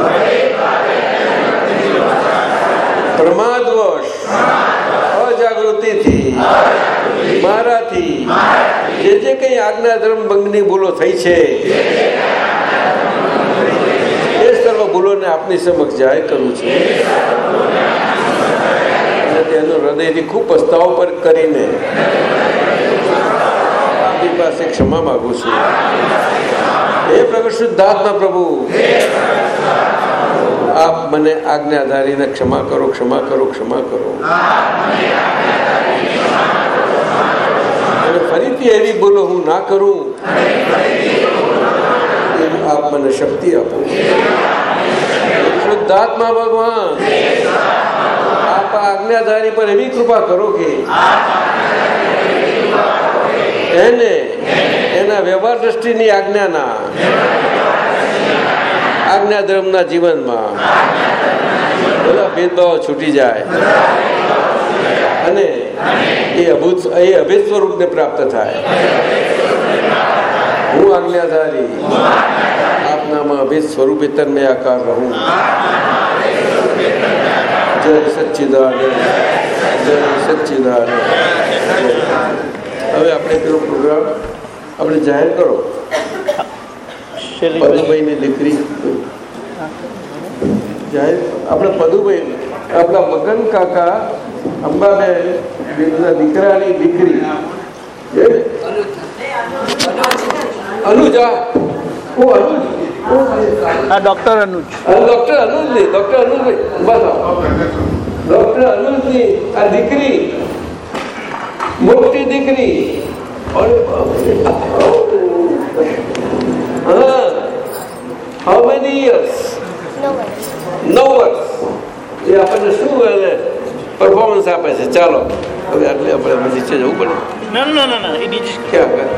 પ્રમાદવશ, અજાગૃતિથી મારાથી. જે જે કંઈ આજ્ઞા ધર્મ ભંગની ભૂલો થઈ છે, એ સર્વ ભૂલોને આપની સમક્ષ જાહેર કરું છું. અને તેનો હૃદયથી ખૂબ પસ્તાવો પર કરીને આપની પાસે ક્ષમા માગું છું. પ્રગટ શુદ્ધાત્મા પ્રભુ, આપ મને આજ્ઞાધારીને ક્ષમા કરો ક્ષમા કરો ક્ષમા કરો. અને ફરીથી એવી ભૂલો હું ના કરું. આપ મને શક્તિ આપો. શુદ્ધાત્મા ભગવાન, આપ આજ્ઞાધારી પર એવી કૃપા કરો કે એને એના વ્યવહાર દ્રષ્ટિની આજ્ઞાના આજ્ઞા ધર્મના જીવનમાં બધા ભેદભાવ છૂટી જાય. અને એ અભૂત એ અભેદ સ્વરૂપને પ્રાપ્ત થાય. હું આજ્ઞાધારી. આપનામાં અભેદ સ્વરૂપે તન્મે આકાર રહું. જય સચ્ચિદાનંદ. જય સચ્ચિદાનંદ. હવે આપણે પેલો પ્રોગ્રામ આપણે જાહેર કરો. પદુભાઈની દીકરી. જાહેર. આપણે પદુભાઈ આપણા મગન કાકા અંબાબેન એમના દીકરાની દીકરી. અનુજા ઓ અનુજ? આ ડોક્ટર અનુજ. ડોક્ટર અનુજ નહીં ડોક્ટર અનુજભાઈ ડોક્ટર અનુજની આ દીકરી. મોટી દીકરી. હા. હાઉ મેની યર્સ નવ વર્ષ. એ આપણને શું પરફોર્મન્સ આપે છે. ચાલો. હવે આટલે આપણે નીચે જવું પડે ના ના ના ના એ નીચે ક્યાં આગળ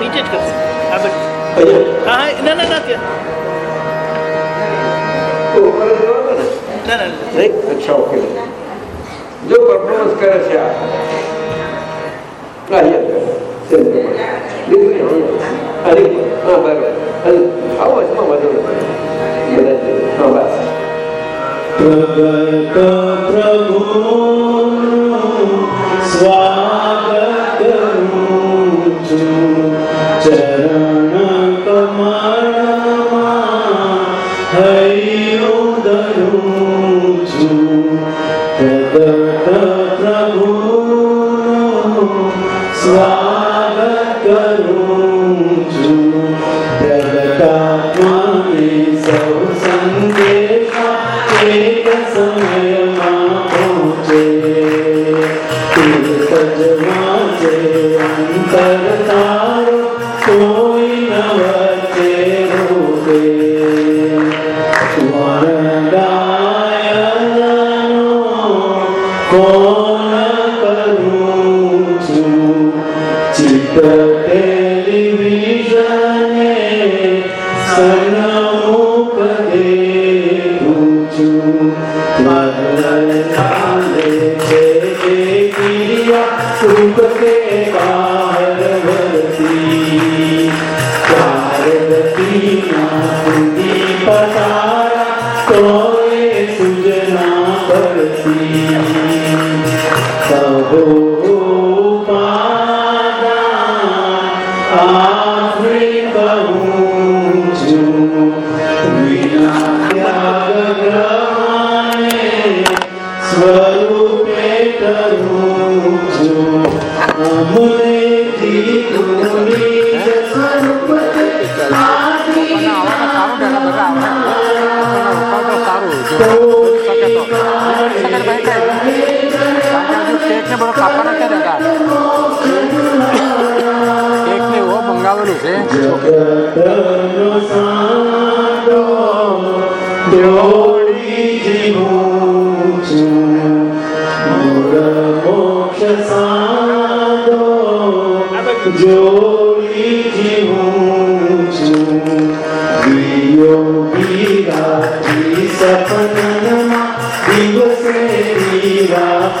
નીચે જ કરશે આ બધું. હા હા ના ના ના ત્યાં. નહીં? અચ્છા ઓકે. જો પરફોર્મન્સ કરે છે આ. દીકરી, હા. અરે, હા બરાબર. પ્રગટ પ્રભુ સ્વાગત કરું છું ચરણ કમળમાં હૈયું ધરું છું પ્રગટ પ્રભુ સ્વા Misalkan baik-baik. Tanggal di cake-nya baru kapan aja ada kan?